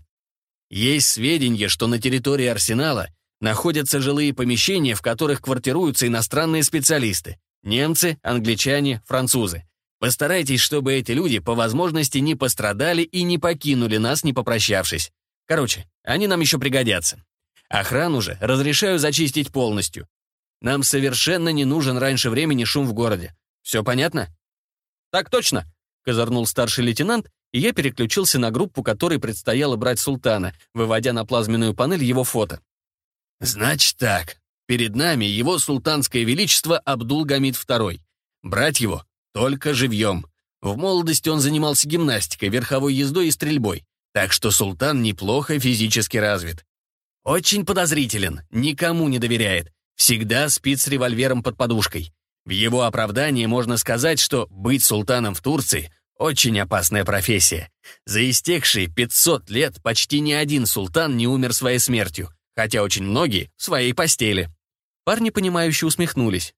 Есть сведения, что на территории арсенала находятся жилые помещения, в которых квартируются иностранные специалисты — немцы, англичане, французы. Постарайтесь, чтобы эти люди по возможности не пострадали и не покинули нас, не попрощавшись. Короче, они нам еще пригодятся. Охрану же разрешаю зачистить полностью. Нам совершенно не нужен раньше времени шум в городе. Все понятно?
Так точно, козырнул старший лейтенант, и я переключился на группу, которой предстояло брать султана, выводя на плазменную панель его фото.
Значит так, перед нами его султанское величество Абдул-Гамид II. Брать его только живьем. В молодости он занимался гимнастикой, верховой ездой и стрельбой, так что султан неплохо физически развит. Очень подозрителен, никому не доверяет, всегда спит с револьвером под подушкой. В его оправдании можно сказать, что быть султаном в Турции – очень опасная профессия. За истекшие 500 лет почти ни один султан не умер своей смертью, хотя очень многие – в своей постели.
Парни, понимающе усмехнулись.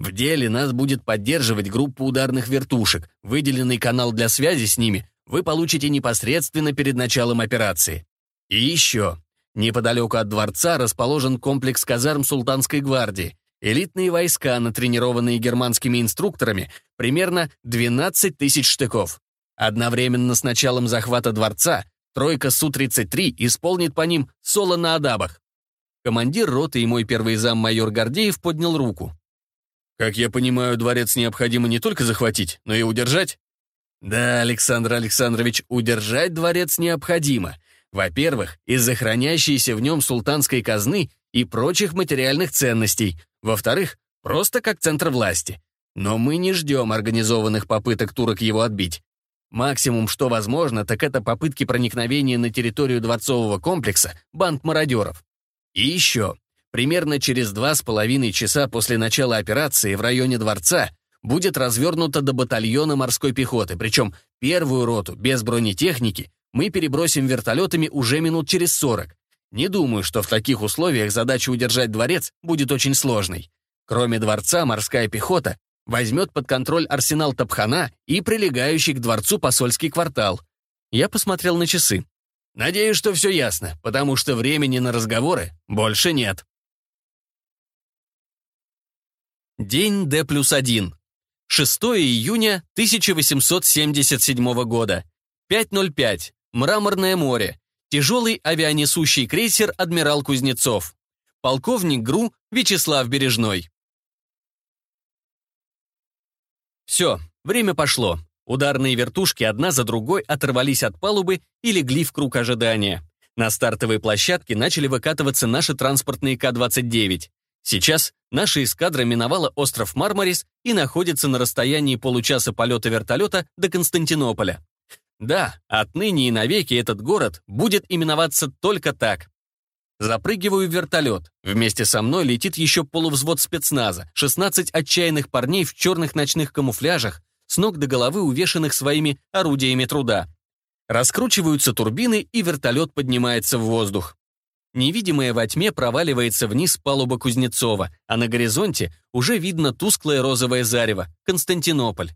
В деле нас будет поддерживать группа ударных вертушек, выделенный канал для связи с ними вы получите непосредственно перед началом операции. И еще. Неподалеку от дворца расположен комплекс казарм Султанской гвардии. Элитные войска, натренированные германскими инструкторами, примерно 12 тысяч штыков. Одновременно с началом захвата дворца тройка Су-33 исполнит по ним соло на адабах.
Командир роты и мой первый зам майор Гордеев поднял руку.
Как я понимаю, дворец необходимо не только захватить, но и удержать? Да, Александр Александрович, удержать дворец необходимо. Во-первых, из-за хранящейся в нем султанской казны и прочих материальных ценностей. Во-вторых, просто как центр власти. Но мы не ждем организованных попыток турок его отбить. Максимум, что возможно, так это попытки проникновения на территорию дворцового комплекса банд мародеров. И еще, Примерно через два с половиной часа после начала операции в районе дворца будет развернуто до батальона морской пехоты, причем первую роту без бронетехники мы перебросим вертолетами уже минут через 40. Не думаю, что в таких условиях задача удержать дворец будет очень сложной. Кроме дворца, морская пехота возьмет под контроль арсенал Тапхана и прилегающий к дворцу посольский квартал. Я посмотрел на часы. Надеюсь, что все ясно, потому что времени на разговоры больше нет.
День Д плюс 1. 6 июня 1877 года. 5.05. Мраморное море. Тяжелый авианесущий крейсер «Адмирал Кузнецов». Полковник ГРУ Вячеслав Бережной. Все, время пошло. Ударные вертушки одна за другой оторвались от палубы и легли в круг ожидания. На стартовой площадке начали выкатываться наши транспортные К-29. Сейчас наша эскадра миновала остров Мармарис и находится на расстоянии получаса полета вертолета до Константинополя. Да, отныне и навеки этот город будет именоваться только так. Запрыгиваю в вертолет. Вместе со мной летит еще полувзвод спецназа, 16 отчаянных парней в черных ночных камуфляжах, с ног до головы увешанных своими орудиями труда. Раскручиваются турбины, и вертолет поднимается в воздух. Невидимая во тьме проваливается вниз палуба Кузнецова, а на горизонте уже видно тусклое розовое зарево – Константинополь.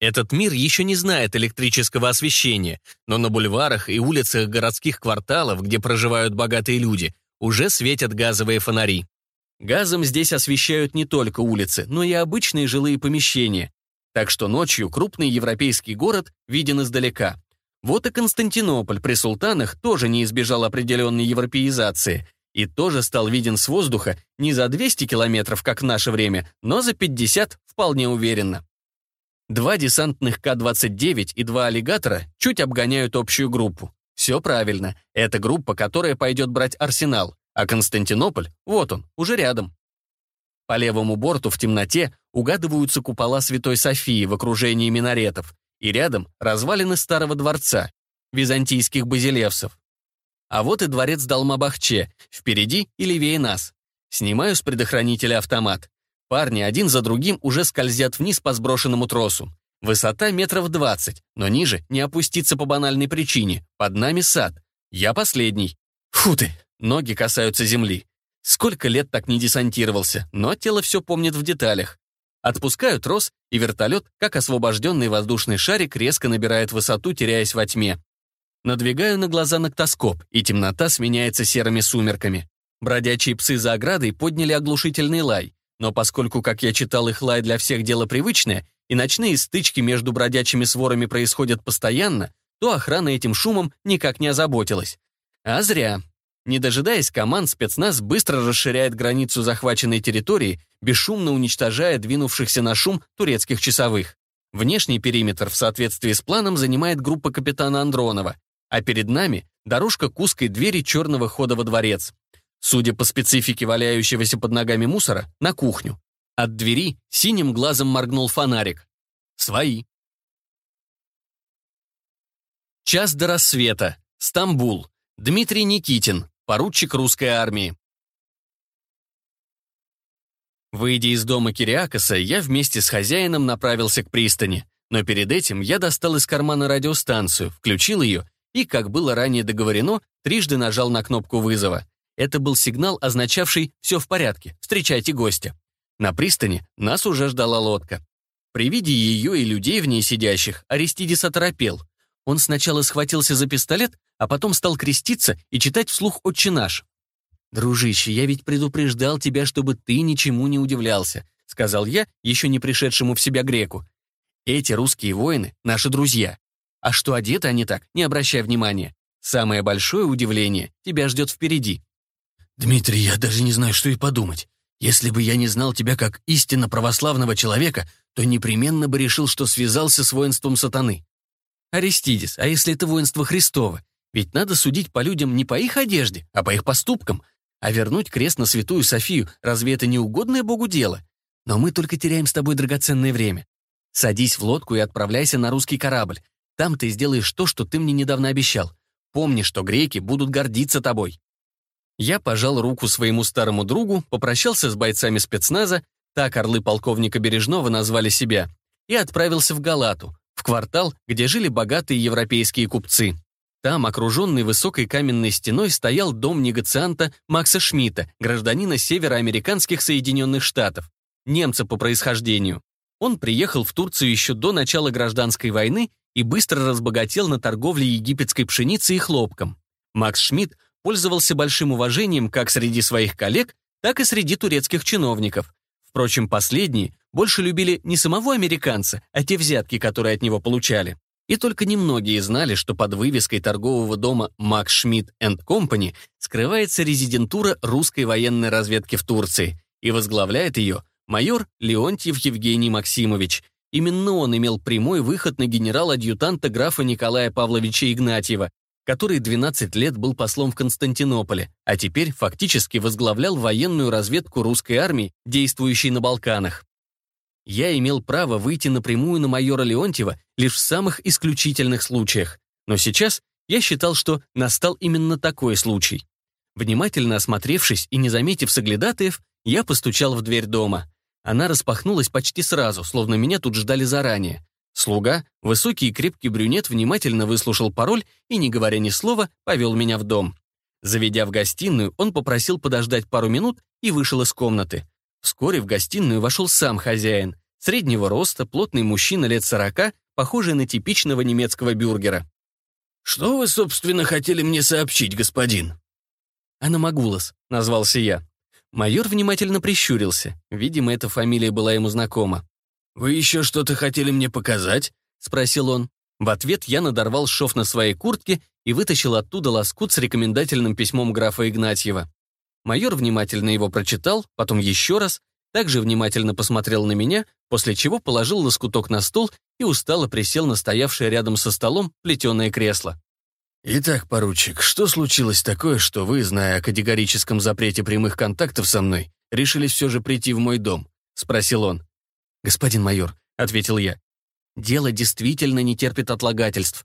Этот мир еще не знает электрического освещения, но на бульварах и улицах городских кварталов, где проживают богатые люди, уже светят газовые фонари. Газом здесь освещают не только улицы, но и обычные жилые помещения. Так что ночью крупный европейский город виден издалека. Вот и Константинополь при султанах тоже не избежал определенной европеизации и тоже стал виден с воздуха не за 200 километров, как в наше время, но за 50 вполне уверенно. Два десантных К-29 и два аллигатора чуть обгоняют общую группу. Все правильно, это группа, которая пойдет брать арсенал, а Константинополь, вот он, уже рядом. По левому борту в темноте угадываются купола Святой Софии в окружении минаретов, и рядом развалины старого дворца, византийских базилевсов. А вот и дворец Далмабахче, впереди и левее нас. Снимаю с предохранителя автомат. Парни один за другим уже скользят вниз по сброшенному тросу. Высота метров двадцать, но ниже не опуститься по банальной причине. Под нами сад. Я последний. Фу ты! Ноги касаются земли. Сколько лет так не десантировался, но тело все помнит в деталях. Отпускаю трос, и вертолет, как освобожденный воздушный шарик, резко набирает высоту, теряясь во тьме. Надвигаю на глаза ноктоскоп, и темнота сменяется серыми сумерками. Бродячие псы за оградой подняли оглушительный лай, но поскольку, как я читал, их лай для всех дело привычное, и ночные стычки между бродячими сворами происходят постоянно, то охрана этим шумом никак не озаботилась. А зря. Не дожидаясь команд, спецназ быстро расширяет границу захваченной территории, бесшумно уничтожая двинувшихся на шум турецких часовых. Внешний периметр в соответствии с планом занимает группа капитана Андронова, а перед нами дорожка к узкой двери черного хода во дворец. Судя по специфике валяющегося под ногами мусора, на кухню. От двери синим глазом моргнул фонарик. Свои. Час до рассвета. Стамбул. Дмитрий Никитин, поручик русской армии. Выйдя из дома Кириакоса, я вместе с хозяином направился к пристани. Но перед этим я достал из кармана радиостанцию, включил ее и, как было ранее договорено, трижды нажал на кнопку вызова. Это был сигнал, означавший «все в порядке, встречайте гостя». На пристани нас уже ждала лодка. При виде ее и людей в ней сидящих Аристидис оторопел. Он сначала схватился за пистолет, а потом стал креститься и читать вслух «Отче наш». «Дружище, я ведь предупреждал тебя, чтобы ты ничему не удивлялся», сказал я еще не пришедшему в себя греку. «Эти русские воины — наши друзья. А что одеты они так, не обращай внимания. Самое большое удивление тебя ждет впереди». «Дмитрий, я даже не знаю, что и подумать. Если бы я не знал тебя как истинно православного человека, то непременно бы решил, что связался с воинством сатаны». «Аристидис, а если это воинство Христово? Ведь надо судить по людям не по их одежде, а по их поступкам. А вернуть крест на святую Софию, разве это не угодное Богу дело? Но мы только теряем с тобой драгоценное время. Садись в лодку и отправляйся на русский корабль. Там ты сделаешь то, что ты мне недавно обещал. Помни, что греки будут гордиться тобой». Я пожал руку своему старому другу, попрощался с бойцами спецназа, так орлы полковника Бережного назвали себя, и отправился в Галату, в квартал, где жили богатые европейские купцы. Там, окруженный высокой каменной стеной, стоял дом негацианта Макса Шмидта, гражданина североамериканских Соединенных Штатов, немца по происхождению. Он приехал в Турцию еще до начала гражданской войны и быстро разбогател на торговле египетской пшеницей и хлопком. Макс Шмидт пользовался большим уважением как среди своих коллег, так и среди турецких чиновников. Впрочем, последние больше любили не самого американца, а те взятки, которые от него получали и только немногие знали, что под вывеской торгового дома «Мак Шмидт энд Компани» скрывается резидентура русской военной разведки в Турции, и возглавляет ее майор Леонтьев Евгений Максимович. Именно он имел прямой выход на генерал-адъютанта графа Николая Павловича Игнатьева, который 12 лет был послом в Константинополе, а теперь фактически возглавлял военную разведку русской армии, действующей на Балканах. Я имел право выйти напрямую на майора Леонтьева лишь в самых исключительных случаях, но сейчас я считал, что настал именно такой случай. Внимательно осмотревшись и не заметив соглядатаев, я постучал в дверь дома. Она распахнулась почти сразу, словно меня тут ждали заранее. Слуга, высокий и крепкий брюнет, внимательно выслушал пароль и, не говоря ни слова, повел меня в дом. Заведя в гостиную, он попросил подождать пару минут и вышел из комнаты. Вскоре в гостиную вошел сам хозяин. Среднего роста, плотный мужчина лет сорока, похожий на типичного немецкого бюргера.
«Что вы, собственно, хотели мне сообщить, господин?»
«Аномагулос», — назвался я. Майор внимательно прищурился. Видимо, эта фамилия была ему знакома.
«Вы еще что-то хотели мне показать?»
— спросил он. В ответ я надорвал шов на своей куртке и вытащил оттуда лоскут с рекомендательным письмом графа Игнатьева. Майор внимательно его прочитал, потом еще раз, также внимательно посмотрел на меня, после чего положил лоскуток на стол и устало присел на стоявшее рядом со столом плетеное кресло.
«Итак, поручик, что случилось такое, что вы, зная о категорическом запрете прямых контактов со мной, решили все же прийти в мой дом?» — спросил он.
«Господин майор», — ответил я, — «дело действительно не терпит отлагательств.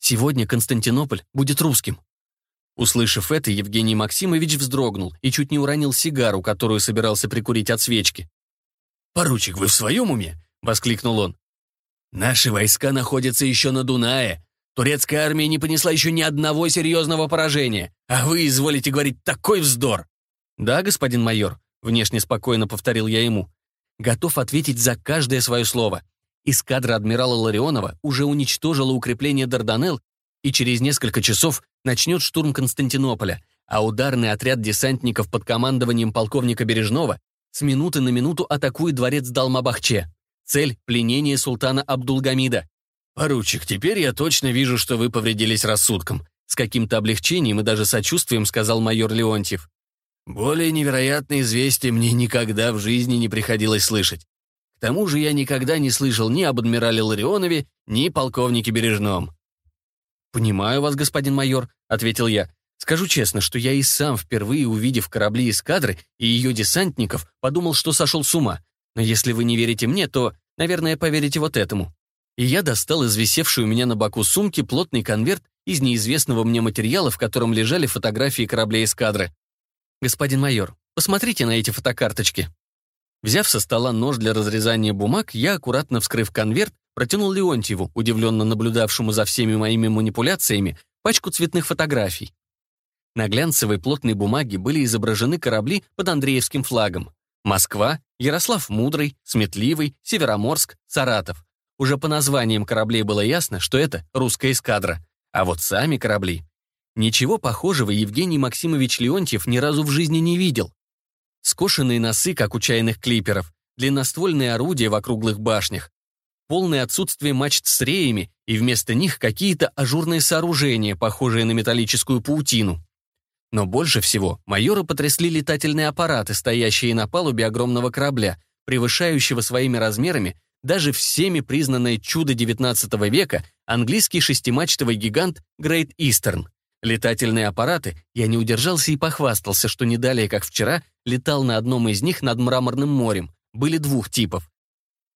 Сегодня Константинополь будет русским». Услышав это, Евгений Максимович вздрогнул и чуть не уронил сигару, которую собирался прикурить от свечки.
«Поручик, вы в своем уме?» — воскликнул он. «Наши войска находятся еще на Дунае. Турецкая армия не понесла еще ни одного серьезного поражения, а вы изволите говорить такой вздор!»
«Да, господин майор», — внешне спокойно повторил я ему, «готов ответить за каждое свое слово. Эскадра адмирала Ларионова уже уничтожила укрепление Дарданелл и через несколько часов начнет штурм Константинополя, а ударный отряд десантников под командованием полковника Бережного с минуты на минуту атакует дворец Далмабахче. Цель – пленение султана Абдулгамида.
«Поручик, теперь я точно вижу, что вы повредились рассудком»,
с каким-то облегчением и даже сочувствием сказал майор Леонтьев.
«Более невероятное известие мне никогда в жизни не приходилось слышать. К тому же я никогда не слышал ни об адмирале Ларионове, ни полковнике Бережном».
«Понимаю вас, господин майор», — ответил я. «Скажу честно, что я и сам, впервые увидев корабли эскадры и ее десантников, подумал, что сошел с ума. Но если вы не верите мне, то, наверное, поверите вот этому». И я достал из висевшей у меня на боку сумки плотный конверт из неизвестного мне материала, в котором лежали фотографии кораблей эскадры. «Господин майор, посмотрите на эти фотокарточки». Взяв со стола нож для разрезания бумаг, я, аккуратно вскрыв конверт, протянул Леонтьеву, удивленно наблюдавшему за всеми моими манипуляциями, пачку цветных фотографий. На глянцевой плотной бумаге были изображены корабли под Андреевским флагом. Москва, Ярослав Мудрый, Сметливый, Североморск, Саратов. Уже по названиям кораблей было ясно, что это русская эскадра. А вот сами корабли. Ничего похожего Евгений Максимович Леонтьев ни разу в жизни не видел. Скошенные носы, как у чайных клиперов, длинноствольные орудия в округлых башнях, полное отсутствие мачт с реями и вместо них какие-то ажурные сооружения, похожие на металлическую паутину. Но больше всего майора потрясли летательные аппараты, стоящие на палубе огромного корабля, превышающего своими размерами даже всеми признанное чудо XIX века английский шестимачтовый гигант Great Eastern. Летательные аппараты, я не удержался и похвастался, что не далее, как вчера, летал на одном из них над Мраморным морем. Были двух типов.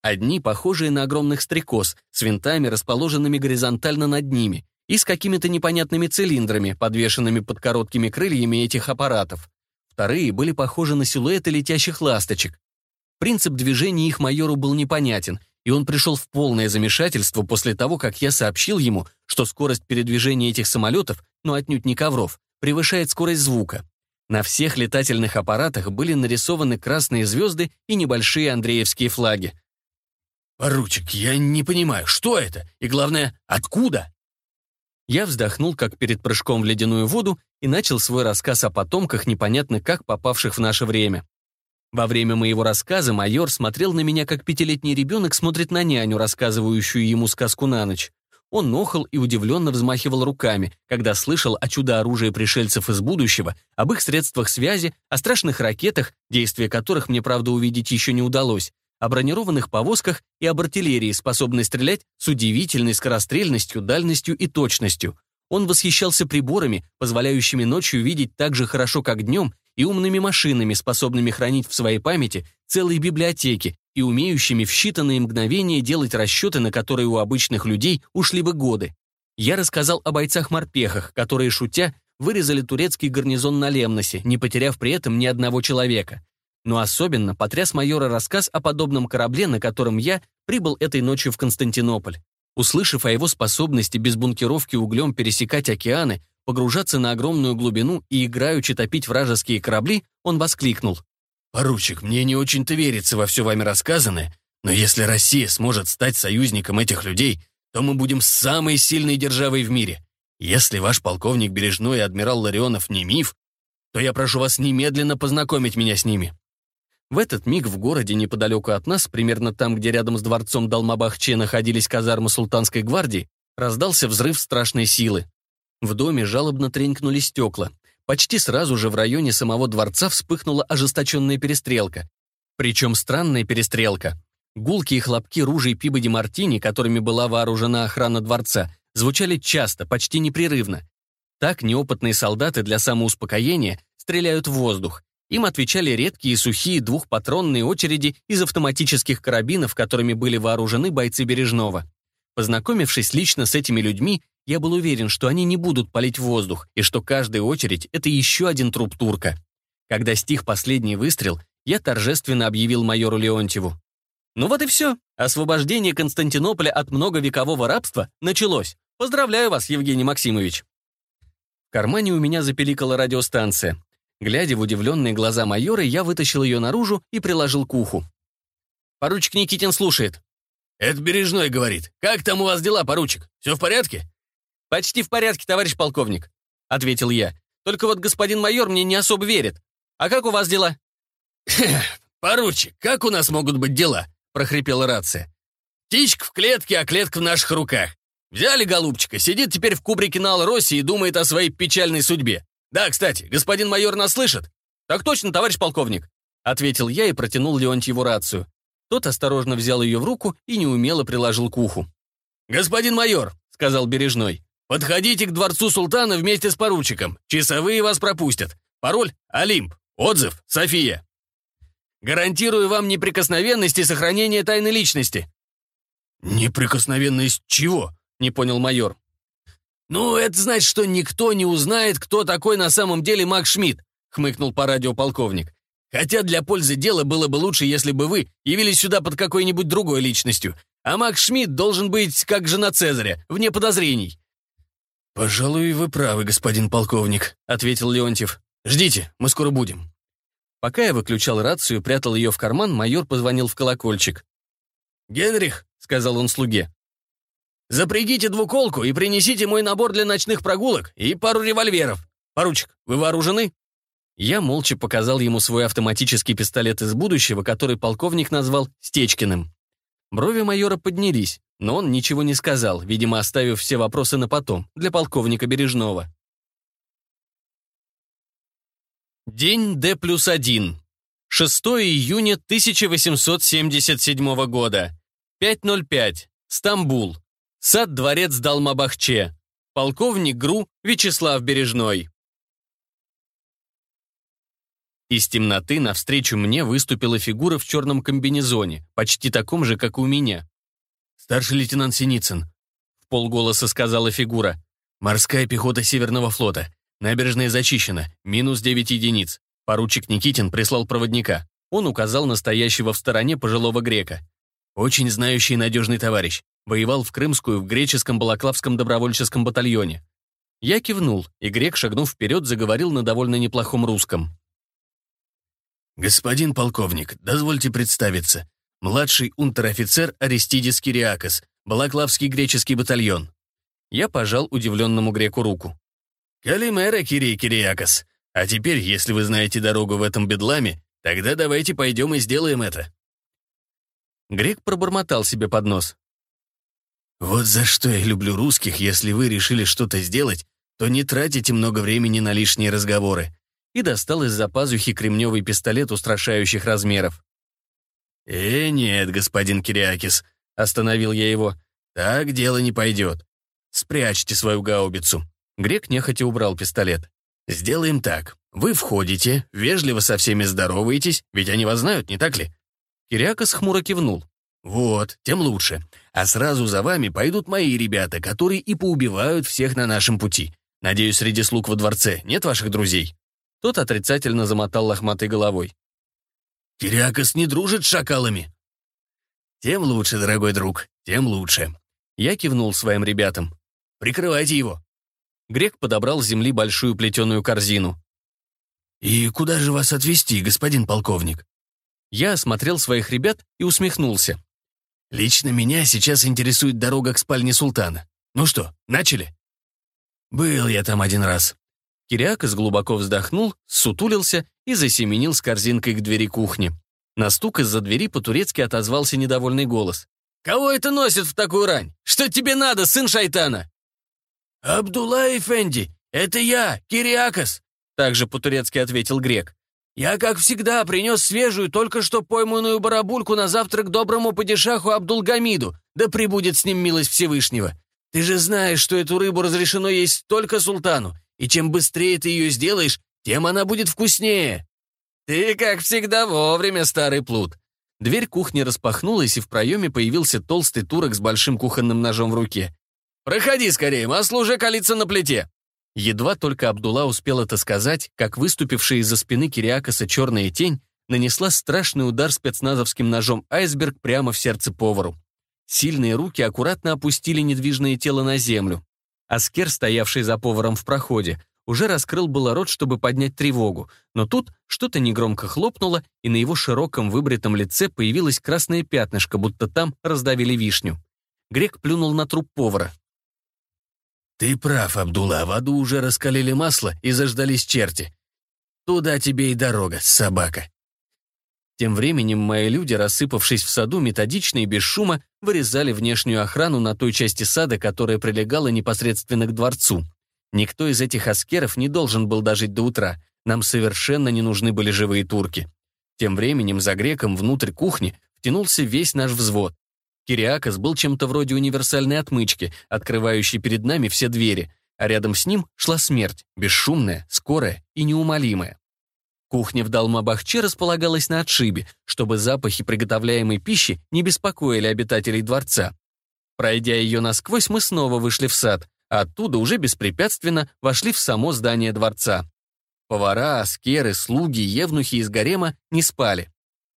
Одни похожие на огромных стрекоз, с винтами, расположенными горизонтально над ними, и с какими-то непонятными цилиндрами, подвешенными под короткими крыльями этих аппаратов. Вторые были похожи на силуэты летящих ласточек. Принцип движения их майору был непонятен, и он пришел в полное замешательство после того, как я сообщил ему, что скорость передвижения этих самолетов, но отнюдь не ковров, превышает скорость звука. На всех летательных аппаратах были нарисованы красные звезды и небольшие андреевские флаги.
А, «Поручик, я не понимаю, что это? И главное, откуда?»
Я вздохнул, как перед прыжком в ледяную воду, и начал свой рассказ о потомках, непонятно как попавших в наше время. Во время моего рассказа майор смотрел на меня, как пятилетний ребенок смотрит на няню, рассказывающую ему сказку на ночь. Он охал и удивленно взмахивал руками, когда слышал о чудо-оружии пришельцев из будущего, об их средствах связи, о страшных ракетах, действия которых мне, правда, увидеть еще не удалось, о бронированных повозках и об артиллерии, способной стрелять с удивительной скорострельностью, дальностью и точностью. Он восхищался приборами, позволяющими ночью видеть так же хорошо, как днем, и умными машинами, способными хранить в своей памяти целые библиотеки и умеющими в считанные мгновения делать расчеты, на которые у обычных людей ушли бы годы. Я рассказал о бойцах-морпехах, которые, шутя, вырезали турецкий гарнизон на Лемносе, не потеряв при этом ни одного человека. Но особенно потряс майора рассказ о подобном корабле, на котором я прибыл этой ночью в Константинополь. Услышав о его способности без бункировки углем пересекать океаны, погружаться на огромную глубину и играючи топить вражеские корабли, он воскликнул.
«Поручик, мне не очень-то верится во все вами рассказанное, но если Россия сможет стать союзником этих людей, то мы будем самой сильной державой в мире. Если ваш полковник Бережной и адмирал Ларионов не миф, то я прошу вас немедленно познакомить меня с ними».
В этот миг в городе неподалеку от нас, примерно там, где рядом с дворцом Далмабахче находились казармы Султанской гвардии, раздался взрыв страшной силы. В доме жалобно тренькнули стекла. Почти сразу же в районе самого дворца вспыхнула ожесточенная перестрелка. Причем странная перестрелка. Гулки и хлопки ружей Пибоди Мартини, которыми была вооружена охрана дворца, звучали часто, почти непрерывно. Так неопытные солдаты для самоуспокоения стреляют в воздух, им отвечали редкие сухие двухпатронные очереди из автоматических карабинов, которыми были вооружены бойцы Бережного. Познакомившись лично с этими людьми, я был уверен, что они не будут палить в воздух и что каждая очередь — это еще один труп турка. Когда стих последний выстрел, я торжественно объявил майору Леонтьеву. Ну вот и все. Освобождение Константинополя от многовекового рабства началось. Поздравляю вас, Евгений Максимович. В кармане у меня запеликала радиостанция. Глядя в удивленные глаза майора, я вытащил ее наружу и приложил к уху. Поручик Никитин слушает.
«Это Бережной говорит. Как там у вас дела, поручик? Все в порядке?»
«Почти в порядке, товарищ полковник», — ответил я. «Только вот господин майор мне не особо верит. А как у вас дела?»
«Поручик, как у нас могут быть дела?» — прохрипела рация. «Птичка в клетке, а клетка в наших руках. Взяли голубчика, сидит теперь в кубрике на Алросе и думает о своей печальной судьбе. «Да, кстати, господин майор нас слышит?»
«Так точно, товарищ полковник», — ответил я и протянул Леонтьеву рацию. Тот осторожно взял ее в руку и неумело приложил к уху.
«Господин майор», — сказал Бережной, — «подходите к дворцу султана вместе с поручиком. Часовые вас пропустят. Пароль — Олимп. Отзыв — София. Гарантирую вам неприкосновенность и сохранение тайны личности». «Неприкосновенность чего?» — не понял майор. «Ну, это значит, что никто не узнает, кто такой на самом деле Мак Шмидт», хмыкнул по радио полковник. «Хотя для пользы дела было бы лучше, если бы вы явились сюда под какой-нибудь другой личностью. А Мак Шмидт должен быть как жена Цезаря, вне подозрений».
«Пожалуй, вы правы, господин полковник», — ответил Леонтьев. «Ждите, мы скоро будем».
Пока я выключал рацию и прятал ее в карман, майор позвонил в колокольчик.
«Генрих», — сказал он слуге, Запрягите двуколку и принесите мой набор для ночных прогулок и пару револьверов. Поручик, вы вооружены?»
Я молча показал ему свой автоматический пистолет из будущего, который полковник назвал «Стечкиным». Брови майора поднялись, но он ничего не сказал, видимо, оставив все вопросы на потом, для полковника Бережного. День Д плюс 1. 6 июня 1877 года. 5.05. Стамбул. Сад-дворец Далмабахче. Полковник ГРУ Вячеслав Бережной. Из темноты навстречу мне выступила фигура в черном комбинезоне, почти таком же, как у меня.
«Старший лейтенант Синицын», — в полголоса сказала фигура. «Морская пехота Северного флота. Набережная зачищена. Минус 9 единиц. Поручик Никитин прислал проводника. Он указал настоящего в стороне пожилого грека. Очень знающий и надежный товарищ. Воевал в Крымскую в греческом Балаклавском добровольческом батальоне. Я кивнул, и грек, шагнув вперед, заговорил на довольно неплохом русском.
«Господин полковник, дозвольте представиться. Младший унтер-офицер Аристидис Кириакос, Балаклавский греческий батальон».
Я пожал удивленному греку руку.
«Калимера, Кирий Кириакос. А теперь, если вы знаете дорогу в этом бедламе, тогда давайте пойдем и сделаем это».
Грек пробормотал себе под нос.
«Вот за что я люблю русских, если вы решили что-то сделать, то не тратите много времени на лишние разговоры».
И достал из-за пазухи кремневый пистолет устрашающих размеров.
«Э, нет, господин Кириакис», — остановил я его, — «так дело не пойдет. Спрячьте свою гаубицу».
Грек нехотя убрал пистолет.
«Сделаем так. Вы входите, вежливо со всеми здороваетесь, ведь они вас знают, не так ли?
Кирякос хмуро кивнул.
«Вот, тем лучше. А сразу за вами пойдут мои ребята, которые и поубивают всех на нашем пути.
Надеюсь, среди слуг во дворце нет ваших друзей?» Тот отрицательно замотал лохматой головой.
«Кирякос не дружит с шакалами!» «Тем лучше, дорогой друг, тем лучше!»
Я кивнул своим ребятам.
«Прикрывайте его!»
Грек подобрал с земли большую плетеную корзину.
«И куда же вас отвезти, господин полковник?»
Я осмотрел своих ребят и усмехнулся.
«Лично меня сейчас интересует дорога к спальне султана. Ну что, начали?» «Был я там один раз».
Кириакос глубоко вздохнул, сутулился и засеменил с корзинкой к двери кухни. На стук из-за двери по-турецки отозвался недовольный голос.
«Кого это носит в такую рань? Что тебе надо, сын шайтана?»
«Абдулла Фенди. это я, Кириакос», также по-турецки ответил грек. Я, как всегда, принес свежую, только что пойманную барабульку на завтрак доброму падишаху Абдулгамиду, да прибудет с ним милость Всевышнего. Ты же знаешь, что эту рыбу разрешено есть только султану, и чем быстрее ты ее сделаешь, тем она будет вкуснее».
«Ты, как всегда, вовремя, старый плут».
Дверь кухни распахнулась, и в проеме появился толстый турок с большим кухонным ножом в руке.
«Проходи скорее, масло уже колится на плите».
Едва только Абдулла успел это сказать, как выступившая из-за спины Кириакоса черная тень нанесла страшный удар спецназовским ножом айсберг прямо в сердце повару. Сильные руки аккуратно опустили недвижное тело на землю. Аскер, стоявший за поваром в проходе, уже раскрыл было рот, чтобы поднять тревогу, но тут что-то негромко хлопнуло, и на его широком выбритом лице появилось красное пятнышко, будто там раздавили вишню. Грек плюнул на труп повара.
«Ты прав, Абдула. в аду уже раскалили масло и заждались черти. Туда тебе и дорога, собака».
Тем временем мои люди, рассыпавшись в саду, методично и без шума вырезали внешнюю охрану на той части сада, которая прилегала непосредственно к дворцу. Никто из этих аскеров не должен был дожить до утра. Нам совершенно не нужны были живые турки. Тем временем за греком внутрь кухни втянулся весь наш взвод. Кириакос был чем-то вроде универсальной отмычки, открывающей перед нами все двери, а рядом с ним шла смерть, бесшумная, скорая и неумолимая. Кухня в Далмабахче располагалась на отшибе, чтобы запахи приготовляемой пищи не беспокоили обитателей дворца. Пройдя ее насквозь, мы снова вышли в сад, а оттуда уже беспрепятственно вошли в само здание дворца. Повара, аскеры, слуги, евнухи из гарема не спали.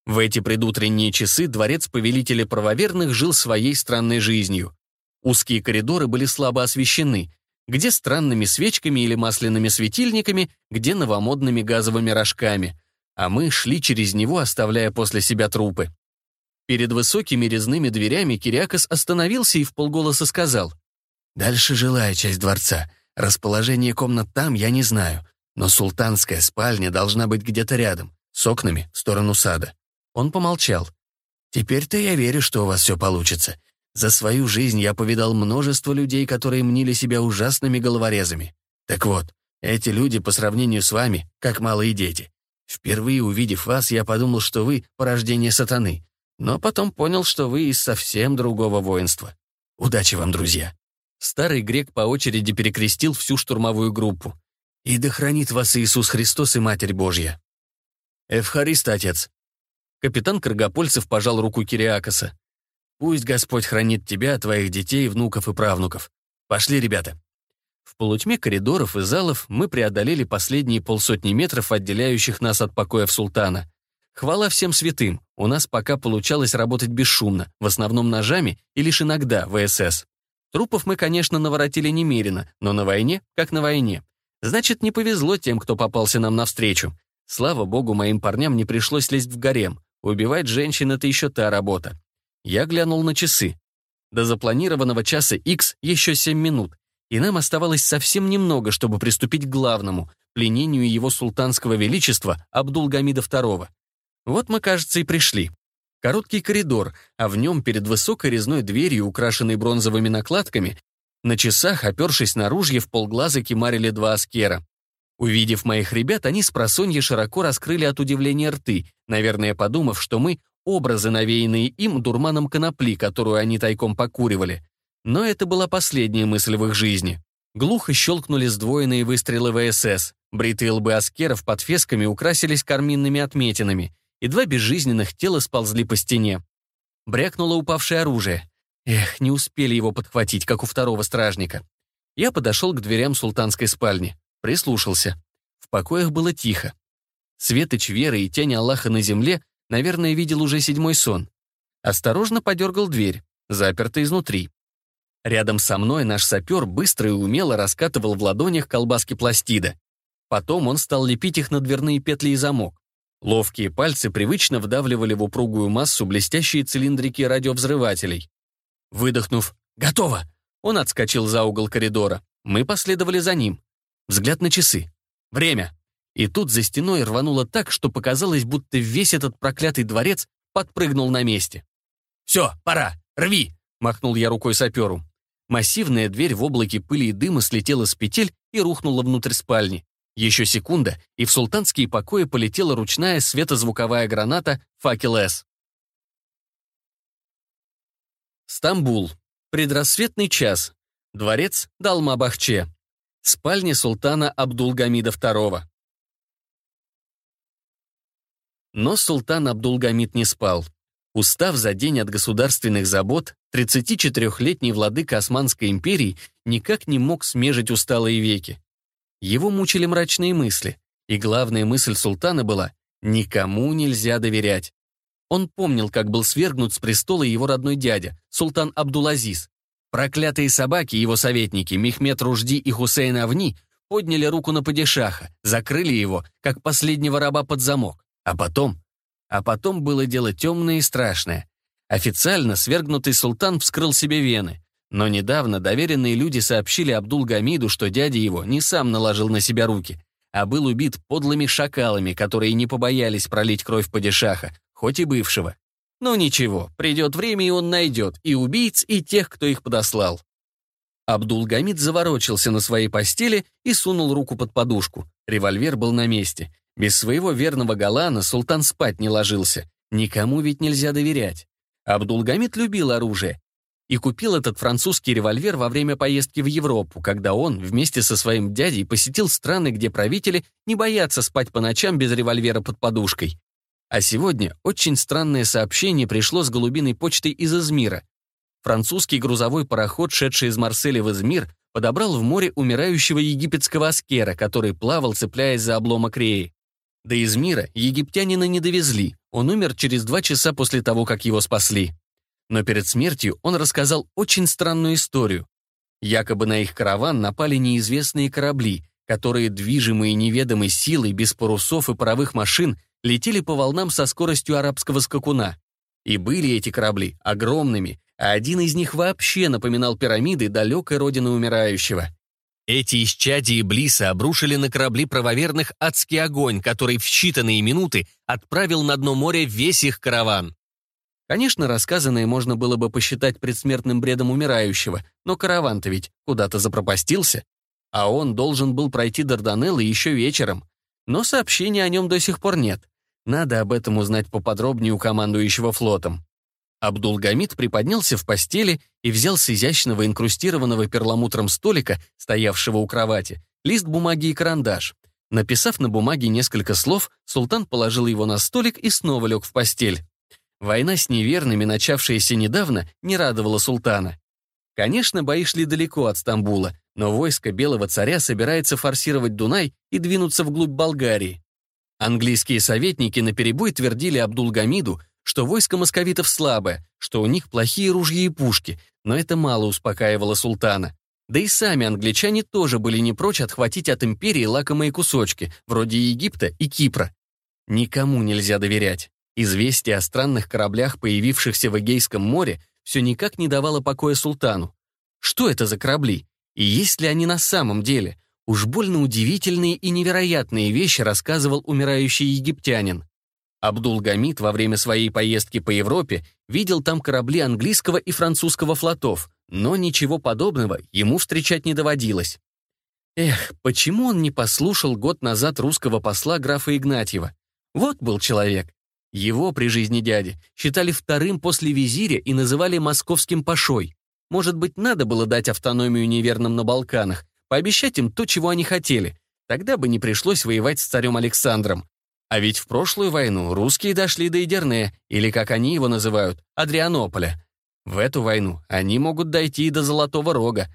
В эти предутренние часы дворец повелителя правоверных жил своей странной жизнью. Узкие коридоры были слабо освещены, где странными свечками или масляными светильниками, где новомодными газовыми рожками. А мы шли через него, оставляя после себя трупы. Перед высокими резными дверями Кириакос остановился и вполголоса сказал. «Дальше жилая часть дворца. Расположение комнат там я не знаю, но султанская спальня должна быть где-то рядом, с окнами в сторону сада». Он помолчал. «Теперь-то я верю, что у вас все получится. За свою жизнь я повидал множество людей, которые мнили себя ужасными головорезами. Так вот, эти люди по сравнению с вами, как малые дети. Впервые увидев вас, я подумал, что вы — порождение сатаны, но потом понял, что вы из совсем другого воинства. Удачи вам, друзья!» Старый грек по очереди перекрестил всю штурмовую группу. «И да хранит вас Иисус Христос и Матерь Божья!» «Эвхарист, отец!» Капитан Каргопольцев пожал руку Кириакоса. «Пусть Господь хранит тебя, твоих детей, внуков и правнуков. Пошли, ребята». В полутьме коридоров и залов мы преодолели последние полсотни метров, отделяющих нас от покоев султана. Хвала всем святым, у нас пока получалось работать бесшумно, в основном ножами и лишь иногда ВСС. Трупов мы, конечно, наворотили немерено, но на войне, как на войне. Значит, не повезло тем, кто попался нам навстречу. Слава богу, моим парням не пришлось лезть в гарем. Убивать женщин — это еще та работа. Я глянул на часы. До запланированного часа X еще семь минут, и нам оставалось совсем немного, чтобы приступить к главному — пленению его султанского величества Абдулгамида II. Вот мы, кажется, и пришли. Короткий коридор, а в нем перед высокой резной дверью, украшенной бронзовыми накладками, на часах, опершись на ружье, в полглаза кемарили два аскера. Увидев моих ребят, они с просонья широко раскрыли от удивления рты, наверное, подумав, что мы — образы, навеянные им дурманом конопли, которую они тайком покуривали. Но это была последняя мысль в их жизни. Глухо щелкнули сдвоенные выстрелы ВСС. Бритые лбы аскеров под фесками украсились карминными отметинами, и два безжизненных тела сползли по стене. Брякнуло упавшее оружие. Эх, не успели его подхватить, как у второго стражника.
Я подошел к дверям султанской спальни. Прислушался. В покоях было тихо. Светоч веры и тень Аллаха на земле, наверное, видел уже седьмой сон. Осторожно подергал дверь, заперта изнутри. Рядом со мной наш сапер быстро и умело раскатывал в ладонях колбаски пластида. Потом он стал лепить их на дверные петли и замок. Ловкие пальцы привычно вдавливали в упругую массу блестящие цилиндрики радиовзрывателей. Выдохнув «Готово!», он отскочил за угол коридора. Мы последовали за ним. Взгляд на часы. Время. И тут за стеной рвануло так, что показалось, будто весь этот проклятый дворец подпрыгнул на месте. «Все, пора! Рви!» — махнул я рукой саперу. Массивная дверь в облаке пыли и дыма слетела с петель и рухнула внутрь спальни. Еще секунда, и в султанские покои полетела ручная светозвуковая граната «Факел С». Стамбул. Предрассветный час. Дворец Далма-Бахче. Спальня султана Абдулгамида II. Но султан Абдулгамид не спал. Устав за день от государственных забот, 34-летний владыка Османской империи никак не мог смежить усталые веки. Его мучили мрачные мысли, и главная мысль султана была «никому нельзя доверять». Он помнил, как был свергнут с престола его родной дядя, султан Абдулазиз, Проклятые собаки, его советники, Мехмед Ружди и Хусейн Авни, подняли руку на падишаха, закрыли его, как последнего раба под замок. А потом... А потом было дело темное и страшное. Официально свергнутый султан вскрыл себе вены. Но недавно доверенные люди сообщили Абдул-Гамиду, что дядя его не сам наложил на себя руки, а был убит подлыми шакалами, которые не побоялись пролить кровь падишаха, хоть и бывшего. Но ничего, придет время, и он найдет и убийц, и тех, кто их подослал. Абдулгамид заворочился на своей постели и сунул руку под подушку. Револьвер был на месте. Без своего верного Галана султан спать не ложился. Никому ведь нельзя доверять. Абдулгамид любил оружие и купил этот французский револьвер во время поездки в Европу, когда он вместе со своим дядей посетил страны, где правители не боятся спать по ночам без револьвера под подушкой. А сегодня очень странное сообщение пришло с голубиной почты из Измира. Французский грузовой пароход, шедший из Марселя в Измир, подобрал в море умирающего египетского аскера, который плавал, цепляясь за обломок реи. До Измира египтянина не довезли, он умер через два часа после того, как его спасли. Но перед смертью он рассказал очень странную историю. Якобы на их караван напали неизвестные корабли, которые, движимые неведомой силой, без парусов и паровых машин, летели по волнам со скоростью арабского скакуна. И были эти корабли огромными, а один из них вообще напоминал пирамиды далекой родины умирающего. Эти исчадия Иблиса обрушили на корабли правоверных адский огонь, который в считанные минуты отправил на дно моря весь их караван. Конечно, рассказанное можно было бы посчитать предсмертным бредом умирающего, но караван-то ведь куда-то запропастился а он должен был пройти Дарданеллы еще вечером. Но сообщения о нем до сих пор нет. Надо об этом узнать поподробнее у командующего флотом. Абдулгамид приподнялся в постели и взял с изящного инкрустированного перламутром столика, стоявшего у кровати, лист бумаги и карандаш. Написав на бумаге несколько слов, султан положил его на столик и снова лег в постель. Война с неверными, начавшаяся недавно, не радовала султана. Конечно, бои шли далеко от Стамбула, но войско Белого царя собирается форсировать Дунай и двинуться вглубь Болгарии. Английские советники наперебой твердили Абдулгамиду, что войско московитов слабое, что у них плохие ружья и пушки, но это мало успокаивало султана. Да и сами англичане тоже были не прочь отхватить от империи лакомые кусочки, вроде Египта и Кипра. Никому нельзя доверять. Известие о странных кораблях, появившихся в Эгейском море, все никак не давало покоя султану. Что это за корабли? И есть ли они на самом деле? Уж больно удивительные и невероятные вещи рассказывал умирающий египтянин. Абдул-Гамид во время своей поездки по Европе видел там корабли английского и французского флотов, но ничего подобного ему встречать не доводилось. Эх, почему он не послушал год назад русского посла графа Игнатьева? Вот был человек. Его при жизни дяди считали вторым после визиря и называли московским пашой. Может быть, надо было дать автономию неверным на Балканах, пообещать им то, чего они хотели. Тогда бы не пришлось воевать с царем Александром. А ведь в прошлую войну русские дошли до Идерне, или, как они его называют, Адрианополя. В эту войну они могут дойти и до Золотого Рога.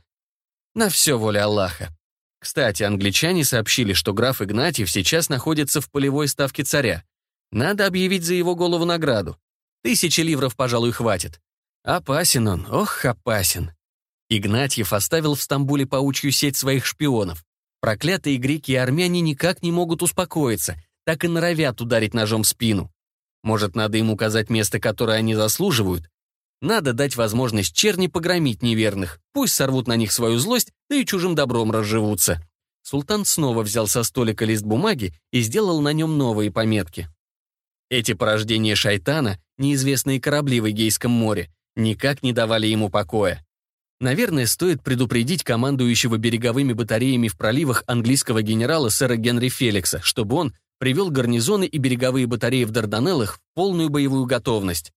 На все воля Аллаха. Кстати, англичане сообщили, что граф Игнатьев сейчас находится в полевой ставке царя. Надо объявить за его голову награду. Тысячи ливров, пожалуй, хватит. Опасен он, ох, опасен. Игнатьев оставил в Стамбуле паучью сеть своих шпионов. Проклятые греки и армяне никак не могут успокоиться, так и норовят ударить ножом в спину. Может, надо им указать место, которое они заслуживают? Надо дать возможность черни погромить неверных, пусть сорвут на них свою злость, да и чужим добром разживутся. Султан снова взял со столика лист бумаги и сделал на нем новые пометки. Эти порождения шайтана — неизвестные корабли в Эгейском море, никак не давали ему покоя. Наверное, стоит предупредить командующего береговыми батареями в проливах английского генерала сэра Генри Феликса, чтобы он привел гарнизоны и береговые батареи в Дарданеллах в полную боевую готовность.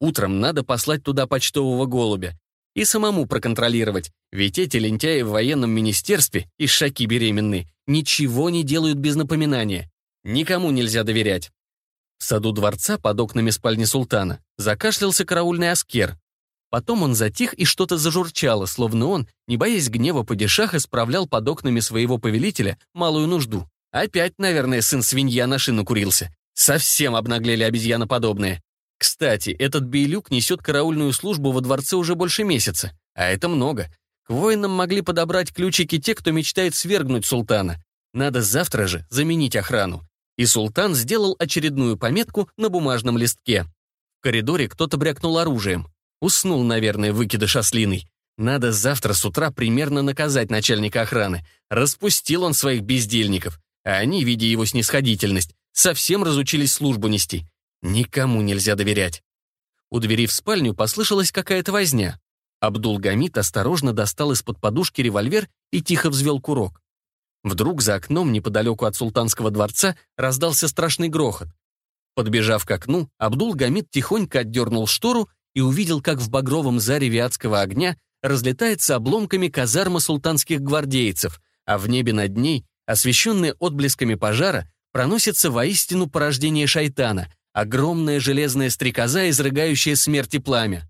Утром надо послать туда почтового голубя и самому проконтролировать, ведь эти лентяи в военном министерстве, и шаки беременны, ничего не делают без напоминания. Никому нельзя доверять. В саду дворца под окнами спальни султана закашлялся караульный аскер, Потом он затих, и что-то зажурчало, словно он, не боясь гнева падишаха, исправлял под окнами своего повелителя малую нужду. Опять, наверное, сын свинья на шину курился. Совсем обнаглели обезьяноподобные. Кстати, этот Бейлюк несет караульную службу во дворце уже больше месяца, а это много. К воинам могли подобрать ключики те, кто мечтает свергнуть султана. Надо завтра же заменить охрану. И султан сделал очередную пометку на бумажном листке. В коридоре кто-то брякнул оружием. Уснул, наверное, выкидыш ослиный. Надо завтра с утра примерно наказать начальника охраны. Распустил он своих бездельников, а они, видя его снисходительность, совсем разучились службу нести. Никому нельзя доверять. У двери в спальню послышалась какая-то возня. Абдул-Гамид осторожно достал из-под подушки револьвер и тихо взвел курок. Вдруг за окном неподалеку от султанского дворца раздался страшный грохот. Подбежав к окну, Абдул-Гамид тихонько отдернул штору и увидел, как в багровом заре адского огня разлетается обломками казарма султанских гвардейцев, а в небе над ней, освещенные отблесками пожара, проносится воистину порождение шайтана, огромная железная стрекоза, изрыгающая смерть и пламя.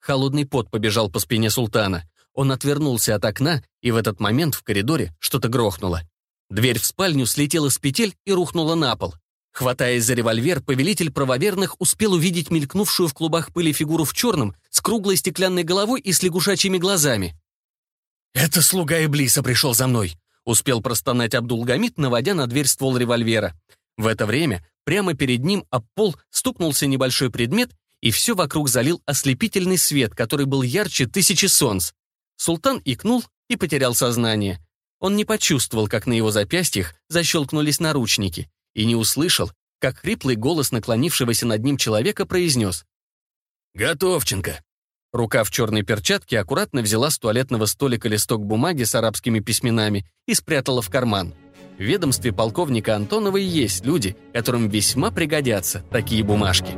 Холодный пот побежал по спине султана. Он отвернулся от окна, и в этот момент в коридоре что-то грохнуло. Дверь в спальню слетела с петель и рухнула на пол. Хватаясь за револьвер, повелитель правоверных успел увидеть мелькнувшую в клубах пыли фигуру в черном, с круглой стеклянной головой и с лягушачьими глазами. «Это слуга Эблиса пришел за мной!» — успел простонать Абдулгамид, наводя на дверь ствол револьвера. В это время прямо перед ним об пол стукнулся небольшой предмет, и все вокруг залил ослепительный свет, который был ярче тысячи солнц. Султан икнул и потерял сознание. Он не почувствовал, как на его запястьях защелкнулись наручники и не услышал, как хриплый голос наклонившегося над ним человека произнес. «Готовченко!» Рука в черной перчатке аккуратно взяла с туалетного столика листок бумаги с арабскими письменами и спрятала в карман. В ведомстве полковника Антонова есть люди, которым весьма пригодятся такие бумажки.